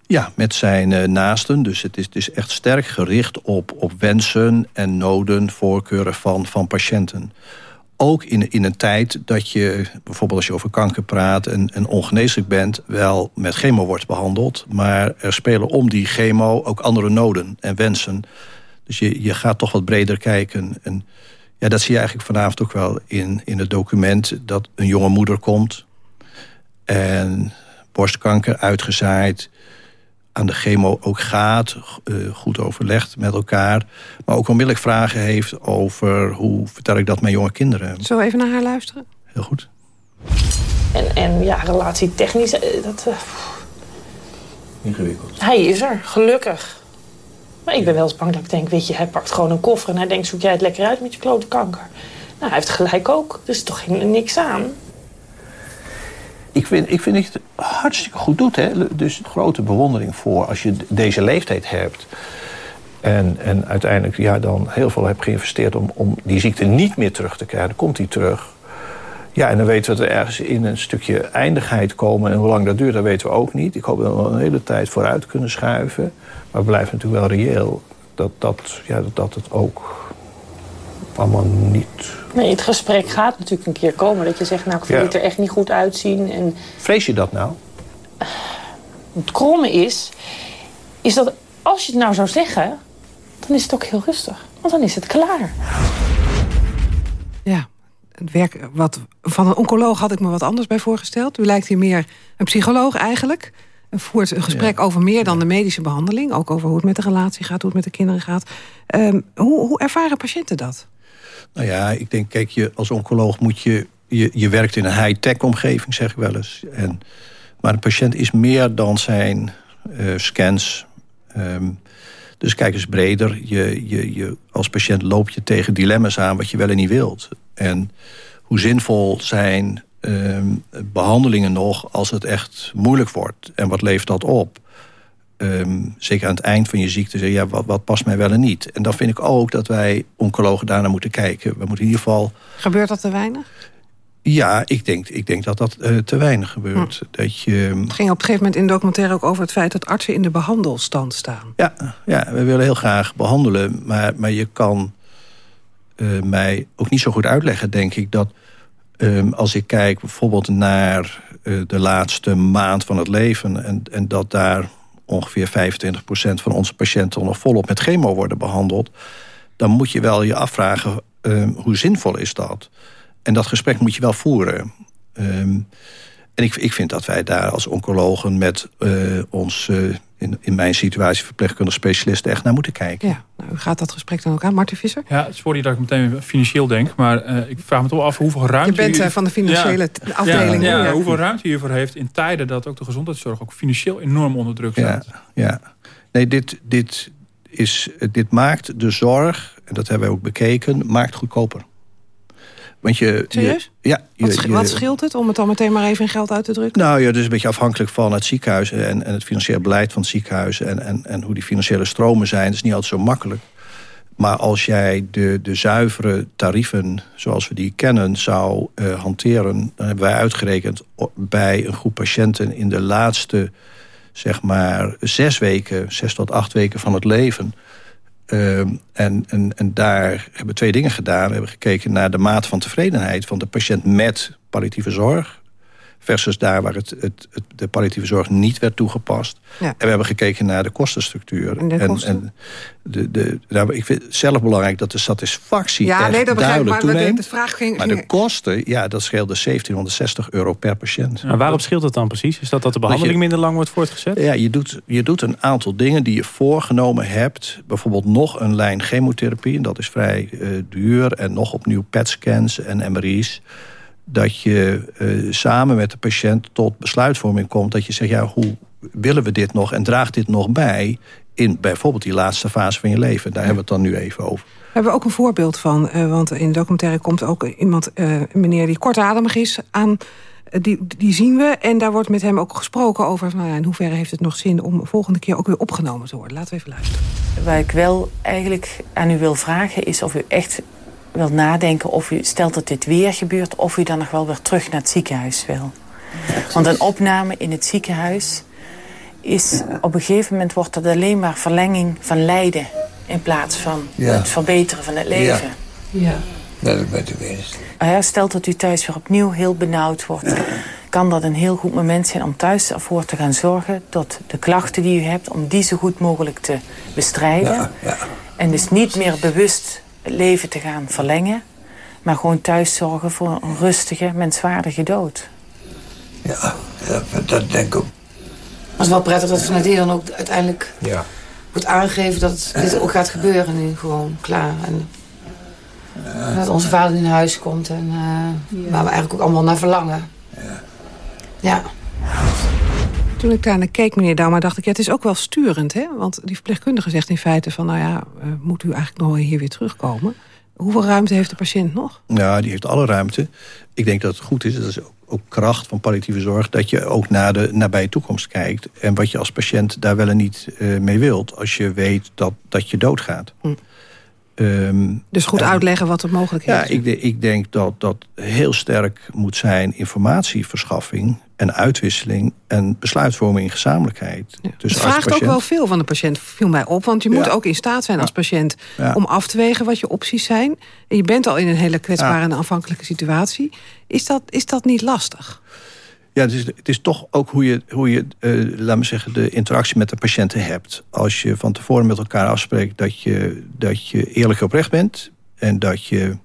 Ja, met zijn uh, naasten. Dus het is, het is echt sterk gericht op, op wensen en noden, voorkeuren van, van patiënten ook in, in een tijd dat je, bijvoorbeeld als je over kanker praat... en, en ongeneeslijk bent, wel met chemo wordt behandeld... maar er spelen om die chemo ook andere noden en wensen. Dus je, je gaat toch wat breder kijken. En ja, dat zie je eigenlijk vanavond ook wel in, in het document... dat een jonge moeder komt en borstkanker uitgezaaid aan de chemo ook gaat, uh, goed overlegd met elkaar... maar ook onmiddellijk vragen heeft over hoe vertel ik dat mijn jonge kinderen. Zo even naar haar luisteren? Heel goed. En, en ja, relatietechnisch, uh, dat... Uh... Ingewikkeld. Hij is er, gelukkig. Maar ik ben wel eens bang dat ik denk, weet je, hij pakt gewoon een koffer... en hij denkt, zoek jij het lekker uit met je klote kanker. Nou, hij heeft gelijk ook, dus toch niks aan ik vind, ik vind dat je het hartstikke goed doet. Hè? Dus grote bewondering voor als je deze leeftijd hebt. En, en uiteindelijk ja, dan heel veel hebt geïnvesteerd om, om die ziekte niet meer terug te krijgen. Dan komt die terug. Ja, en dan weten we dat we ergens in een stukje eindigheid komen. En hoe lang dat duurt, dat weten we ook niet. Ik hoop dat we een hele tijd vooruit kunnen schuiven. Maar we blijven natuurlijk wel reëel dat, dat, ja, dat, dat het ook allemaal niet... Nee, het gesprek gaat natuurlijk een keer komen. Dat je zegt, nou, ik vind het er echt niet goed uitzien. En... Vrees je dat nou? Het kromme is, is dat als je het nou zou zeggen... dan is het ook heel rustig. Want dan is het klaar. Ja, het werk wat, van een oncoloog had ik me wat anders bij voorgesteld. U lijkt hier meer een psycholoog eigenlijk. En voert een gesprek over meer dan de medische behandeling. Ook over hoe het met de relatie gaat, hoe het met de kinderen gaat. Um, hoe, hoe ervaren patiënten dat? Nou ja, ik denk, kijk, je, als oncoloog moet je, je... Je werkt in een high-tech omgeving, zeg ik wel eens. En, maar een patiënt is meer dan zijn uh, scans... Um, dus kijk eens breder. Je, je, je, als patiënt loop je tegen dilemma's aan wat je wel en niet wilt. En hoe zinvol zijn uh, behandelingen nog als het echt moeilijk wordt? En wat levert dat op? Um, zeker aan het eind van je ziekte zeggen... ja, wat, wat past mij wel en niet? En dan vind ik ook dat wij oncologen daarnaar moeten kijken. We moeten in ieder geval... Gebeurt dat te weinig? Ja, ik denk, ik denk dat dat uh, te weinig gebeurt. Hm. Dat je... Het ging op een gegeven moment in de documentaire ook over het feit... dat artsen in de behandelstand staan. Ja, ja we willen heel graag behandelen. Maar, maar je kan uh, mij ook niet zo goed uitleggen, denk ik... dat um, als ik kijk bijvoorbeeld naar uh, de laatste maand van het leven... en, en dat daar ongeveer 25% van onze patiënten... nog volop met chemo worden behandeld... dan moet je wel je afvragen, um, hoe zinvol is dat... En dat gesprek moet je wel voeren. Um, en ik, ik vind dat wij daar als oncologen met uh, ons... Uh, in, in mijn situatie verpleegkundig specialisten echt naar moeten kijken. Ja, nou, gaat dat gesprek dan ook aan, Martin Visser? Ja, sorry dat ik meteen financieel denk, maar uh, ik vraag me toch af hoeveel ruimte... Je bent van de financiële ja, afdeling. Ja, ja, hoeveel ruimte hiervoor heeft in tijden dat ook de gezondheidszorg ook financieel enorm onder druk staat. Ja, ja. nee, dit, dit, is, dit maakt de zorg, en dat hebben wij ook bekeken, maakt goedkoper. Want je, Serieus? Je, ja, wat, wat, scheelt het om het dan meteen maar even in geld uit te drukken? Nou ja, is een beetje afhankelijk van het ziekenhuis... en, en het financiële beleid van het ziekenhuis... En, en, en hoe die financiële stromen zijn. Dat is niet altijd zo makkelijk. Maar als jij de, de zuivere tarieven zoals we die kennen zou uh, hanteren... dan hebben wij uitgerekend bij een groep patiënten... in de laatste zeg maar zes weken, zes tot acht weken van het leven Ehm, en, en, en daar hebben we twee dingen gedaan. We hebben gekeken naar de mate van tevredenheid van de patiënt met palliatieve zorg. Versus daar waar het, het, het, de palliatieve zorg niet werd toegepast. Ja. En we hebben gekeken naar de kostenstructuur. En, de kosten? en, de, de, nou, ik vind het zelf belangrijk dat de satisfactie ja, echt nee, dat duidelijk maar toeneemt. De, vraag ging, maar de kosten, ja, dat scheelde 1760 euro per patiënt. Maar waarop scheelt het dan precies? Is dat dat de behandeling minder lang wordt voortgezet? Ja, je doet, je doet een aantal dingen die je voorgenomen hebt. Bijvoorbeeld nog een lijn chemotherapie. En dat is vrij uh, duur. En nog opnieuw PET-scans en MRI's dat je uh, samen met de patiënt tot besluitvorming komt. Dat je zegt, ja, hoe willen we dit nog en draagt dit nog bij... in bijvoorbeeld die laatste fase van je leven. Daar hebben we het dan nu even over. We hebben ook een voorbeeld van, uh, want in de documentaire komt ook iemand, uh, meneer die kortademig is, aan. Die, die zien we en daar wordt met hem ook gesproken over... Nou ja, in hoeverre heeft het nog zin om volgende keer ook weer opgenomen te worden. Laten we even luisteren. Waar ik wel eigenlijk aan u wil vragen is of u echt wil nadenken of u, stelt dat dit weer gebeurt... of u dan nog wel weer terug naar het ziekenhuis wil. Want een opname in het ziekenhuis is... op een gegeven moment wordt dat alleen maar verlenging van lijden... in plaats van het verbeteren van het leven. Ja, ja. dat ben ik eens. Ja, stelt dat u thuis weer opnieuw heel benauwd wordt... kan dat een heel goed moment zijn om thuis ervoor te gaan zorgen... dat de klachten die u hebt, om die zo goed mogelijk te bestrijden. Ja, en dus niet meer bewust leven te gaan verlengen. Maar gewoon thuis zorgen voor een rustige, menswaardige dood. Ja, dat denk ik ook. Het is wel prettig dat vanuit hier dan ook uiteindelijk ja. wordt aangegeven dat dit ook gaat gebeuren nu. Gewoon klaar. En dat onze vader in huis komt en uh, waar we eigenlijk ook allemaal naar verlangen. Ja. ja. Toen ik daar naar keek, meneer Dauma, dacht ik... ja, het is ook wel sturend, hè? Want die verpleegkundige zegt in feite van... nou ja, uh, moet u eigenlijk nog hier weer terugkomen? Hoeveel ruimte heeft de patiënt nog? Ja, die heeft alle ruimte. Ik denk dat het goed is, dat is ook, ook kracht van palliatieve zorg... dat je ook naar de nabije toekomst kijkt. En wat je als patiënt daar wel en niet uh, mee wilt... als je weet dat, dat je doodgaat. Hm. Um, dus goed uitleggen wat er mogelijk is. Ja, ik, ik, denk dat dat heel sterk moet zijn informatieverschaffing en uitwisseling en besluitvorming in gezamenlijkheid. Ja. Dus het vraagt patiënt... ook wel veel van de patiënt, viel mij op. Want je moet ook in staat zijn als patiënt om af te wegen wat je opties zijn. En je bent al in een hele kwetsbare en afhankelijke situatie. Is dat, is dat niet lastig? Ja, het is, het is toch ook hoe je, hoe je uh, laat me zeggen, de interactie met de patiënten hebt. Als je van tevoren met elkaar afspreekt dat je, dat je eerlijk oprecht bent... en dat je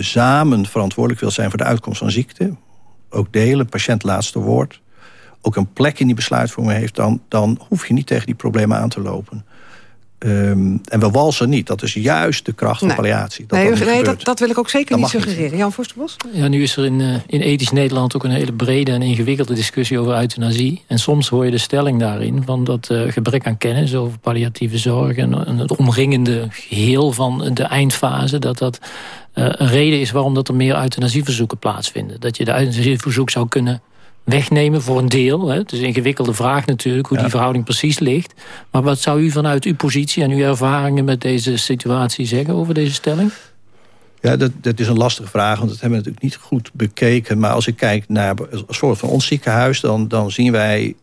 samen verantwoordelijk wil zijn voor de uitkomst van ziekte... ook delen, patiënt laatste woord... ook een plek in die besluitvorming heeft... dan, dan hoef je niet tegen die problemen aan te lopen. Ehm, en we walsen niet. Dat is juist de kracht van palliatie. Dat nee, nee dat, dat, wil ik ook zeker niet suggereren. Jan Forsterbos? Ja, nu is er in, uh, in ethisch Nederland ook een hele brede en ingewikkelde discussie over euthanasie. En soms hoor je de stelling daarin van dat uh, gebrek aan kennis over palliatieve zorg... en, en, het omringende geheel van de eindfase... dat dat uh, een reden is waarom dat er meer euthanasieverzoeken plaatsvinden. Dat je de euthanasieverzoek zou kunnen wegnemen voor een deel. Hè. Het is een ingewikkelde vraag natuurlijk, hoe die verhouding precies ligt. Maar wat zou u vanuit uw positie en uw ervaringen met deze situatie zeggen over deze stelling? Ja, dat, dat is een lastige vraag, want dat hebben we natuurlijk niet goed bekeken. Maar als ik kijk naar een soort van ons ziekenhuis... dan, dan zien wij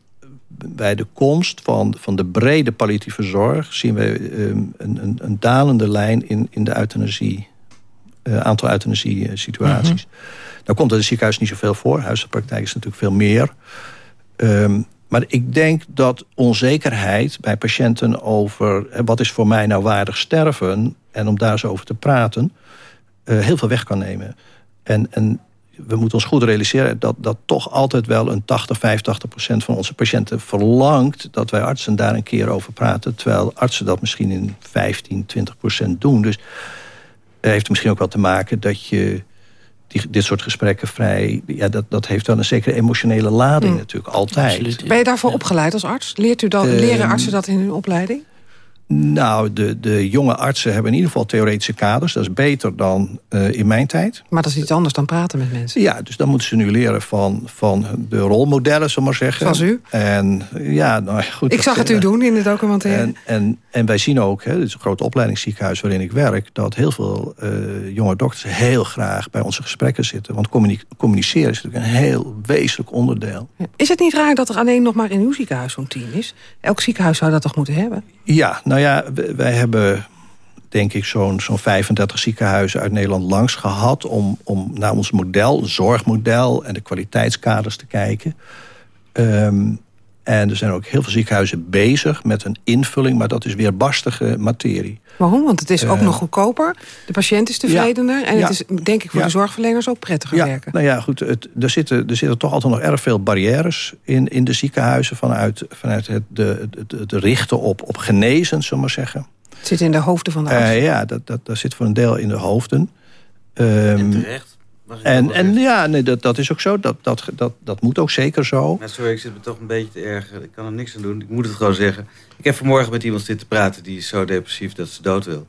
bij de komst van, van de brede palliatieve zorg... zien we um, een, een, een, dalende lijn in, in de euthanasie, aantal euthanasie-situaties. Mm nou komt er in het ziekenhuis niet zoveel voor. Huisartspraktijk is natuurlijk veel meer. Um, maar ik denk dat onzekerheid bij patiënten over... wat is voor mij nou waardig sterven... en om daar zo over te praten... Uh, heel veel weg kan nemen. En, en we moeten ons goed realiseren dat, dat toch altijd wel een 80, 85 procent van onze patiënten verlangt dat wij artsen daar een keer over praten. Terwijl artsen dat misschien in 15, 20 procent doen. Dus heeft misschien ook wel te maken dat je die, dit soort gesprekken vrij... Ja, dat, dat heeft dan een zekere emotionele lading mm. natuurlijk, altijd. Ben je daarvoor opgeleid als arts? Leert u dan, leren ehm, artsen dat in hun opleiding? Nou, de, de jonge artsen hebben in ieder geval theoretische kaders. Dat is beter dan uh, in mijn tijd. Maar dat is iets anders dan praten met mensen. Ja, dus dan moeten ze nu leren van, van de rolmodellen, zullen maar zeggen. Zoals u? En ja, nou goed. Ik zag het u doen in het documentaire. En, en, en wij zien ook, hè, dit is een groot opleidingsziekenhuis waarin ik werk... dat heel veel uh, jonge dokters heel graag bij onze gesprekken zitten. Want communiceren is natuurlijk een heel wezenlijk onderdeel. Is het niet raar dat er alleen nog maar in uw ziekenhuis zo'n team is? Elk ziekenhuis zou dat toch moeten hebben? Ja, nou ja, wij hebben denk ik zo'n zo'n 35 ziekenhuizen uit Nederland langs gehad... om, om naar ons model, zorgmodel en de kwaliteitskaders te kijken. Um, en er zijn ook heel veel ziekenhuizen bezig met een invulling... maar dat is weer barstige materie. Waarom? Want het is ook eh, nog goedkoper. De patiënt is tevredener. en het is denk ik voor de zorgverleners ook prettiger werken. Nou ja, goed. Het, er, zitten, er zitten toch altijd nog erg veel barrières in, in de ziekenhuizen... vanuit, vanuit het de, de richten op, op genezen, zullen we maar zeggen. Het zit in de hoofden van de artsen. Uh, ja, dat, dat, dat zit voor een deel in de hoofden. Um, en terecht. En, en ja, nee, dat, dat is ook zo. Dat, dat, dat, dat moet ook zeker zo. Maar sorry, ik zit me toch een beetje te erger. Ik kan er niks aan doen. Ik moet het gewoon zeggen. Ik heb vanmorgen met iemand zitten praten... die is zo depressief dat ze dood wil.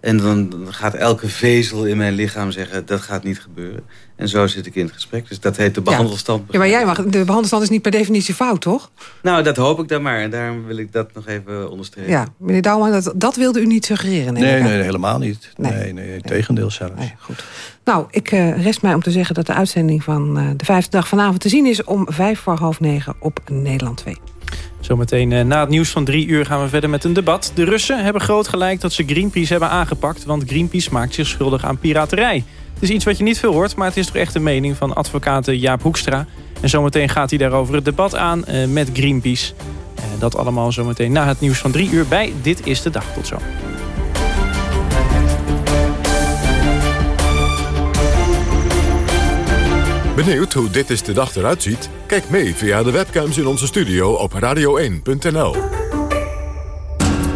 En dan gaat elke vezel in mijn lichaam zeggen... dat gaat niet gebeuren. En zo zit ik in het gesprek. Dus dat heet de behandelstand. Ja, maar jij mag, de behandelstand is niet per definitie fout, toch? Nou, dat hoop ik dan maar. En daarom wil ik dat nog even onderstrepen. Ja, meneer Douwman, dat, dat wilde u niet suggereren. Nee, nee, helemaal niet. Nee, nee, nee tegendeel zelfs. Nee, goed. Nou, ik uh, rest mij om te zeggen dat de uitzending van uh, de vijfde dag vanavond te zien is... om vijf voor half negen op Nederland 2. Zometeen uh, na het nieuws van drie uur gaan we verder met een debat. De Russen hebben groot gelijk dat ze Greenpeace hebben aangepakt... want Greenpeace maakt zich schuldig aan piraterij. Het is iets wat je niet veel hoort, maar het is toch echt de mening van advocaat Jaap Hoekstra. En zometeen gaat hij daarover het debat aan uh, met Greenpeace. Dat allemaal zometeen na het nieuws van drie uur bij Dit is de Dag. Tot zo. Benieuwd hoe Dit is de Dag eruit ziet? Kijk mee via de webcams in onze studio op radio1.nl.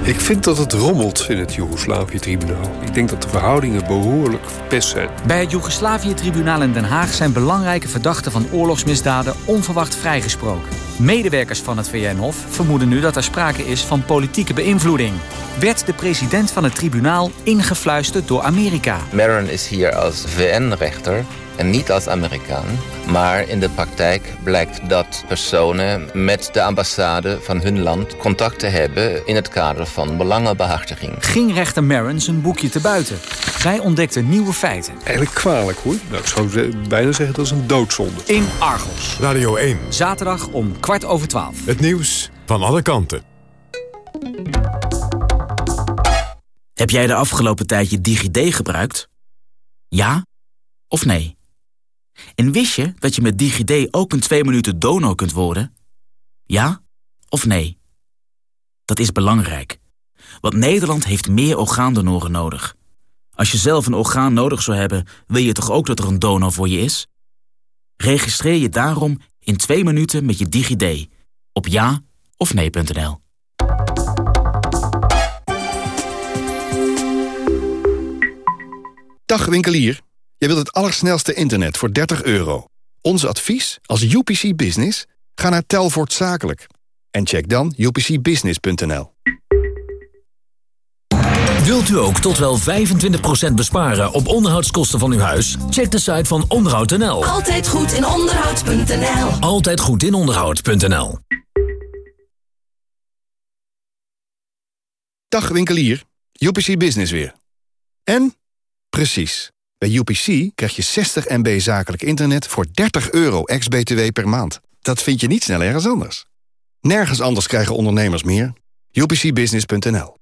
Ik vind dat het rommelt in het Joegoslavië-tribunaal. Ik denk dat de verhoudingen behoorlijk verpest zijn. Bij het Joegoslavië-tribunaal in Den Haag zijn belangrijke verdachten van oorlogsmisdaden onverwacht vrijgesproken. Medewerkers van het VN-hof vermoeden nu dat er sprake is van politieke beïnvloeding. Werd de president van het tribunaal ingefluisterd door Amerika? Maron is hier als VN-rechter en niet als Amerikaan. Maar in de praktijk blijkt dat personen met de ambassade van hun land contacten hebben in het kader van belangenbehartiging. Ging rechter Maron zijn boekje te buiten? Zij ontdekte nieuwe feiten. Eigenlijk kwalijk hoor. Nou, ik zou bijna zeggen dat is een doodzonde. In Argos. Radio 1. Zaterdag om kwart over twaalf. Het nieuws van alle kanten. Heb jij de afgelopen tijd je DigiD gebruikt? Ja of nee? En wist je dat je met DigiD ook een 2 minuten donor kunt worden? Ja of nee? Dat is belangrijk. Want Nederland heeft meer orgaandonoren nodig. Als je zelf een orgaan nodig zou hebben, wil je toch ook dat er een donor voor je is? Registreer je daarom in twee minuten met je DigiD op ja of nee.nl. Dag winkelier, je wilt het allersnelste internet voor 30 euro. Ons advies als UPC Business? Ga naar Telvoort Zakelijk. En check dan upcbusiness.nl. Wilt u ook tot wel 25% besparen op onderhoudskosten van uw huis? Check de site van onderhoud.nl. Altijd goed in onderhoud.nl. Altijd goed in onderhoud.nl. Dag winkelier, UPC Business weer. En? Precies. Bij UPC krijg je 60 MB zakelijk internet voor 30 euro ex-BTW per maand. Dat vind je niet snel ergens anders. Nergens anders krijgen ondernemers meer. UPCbusiness.nl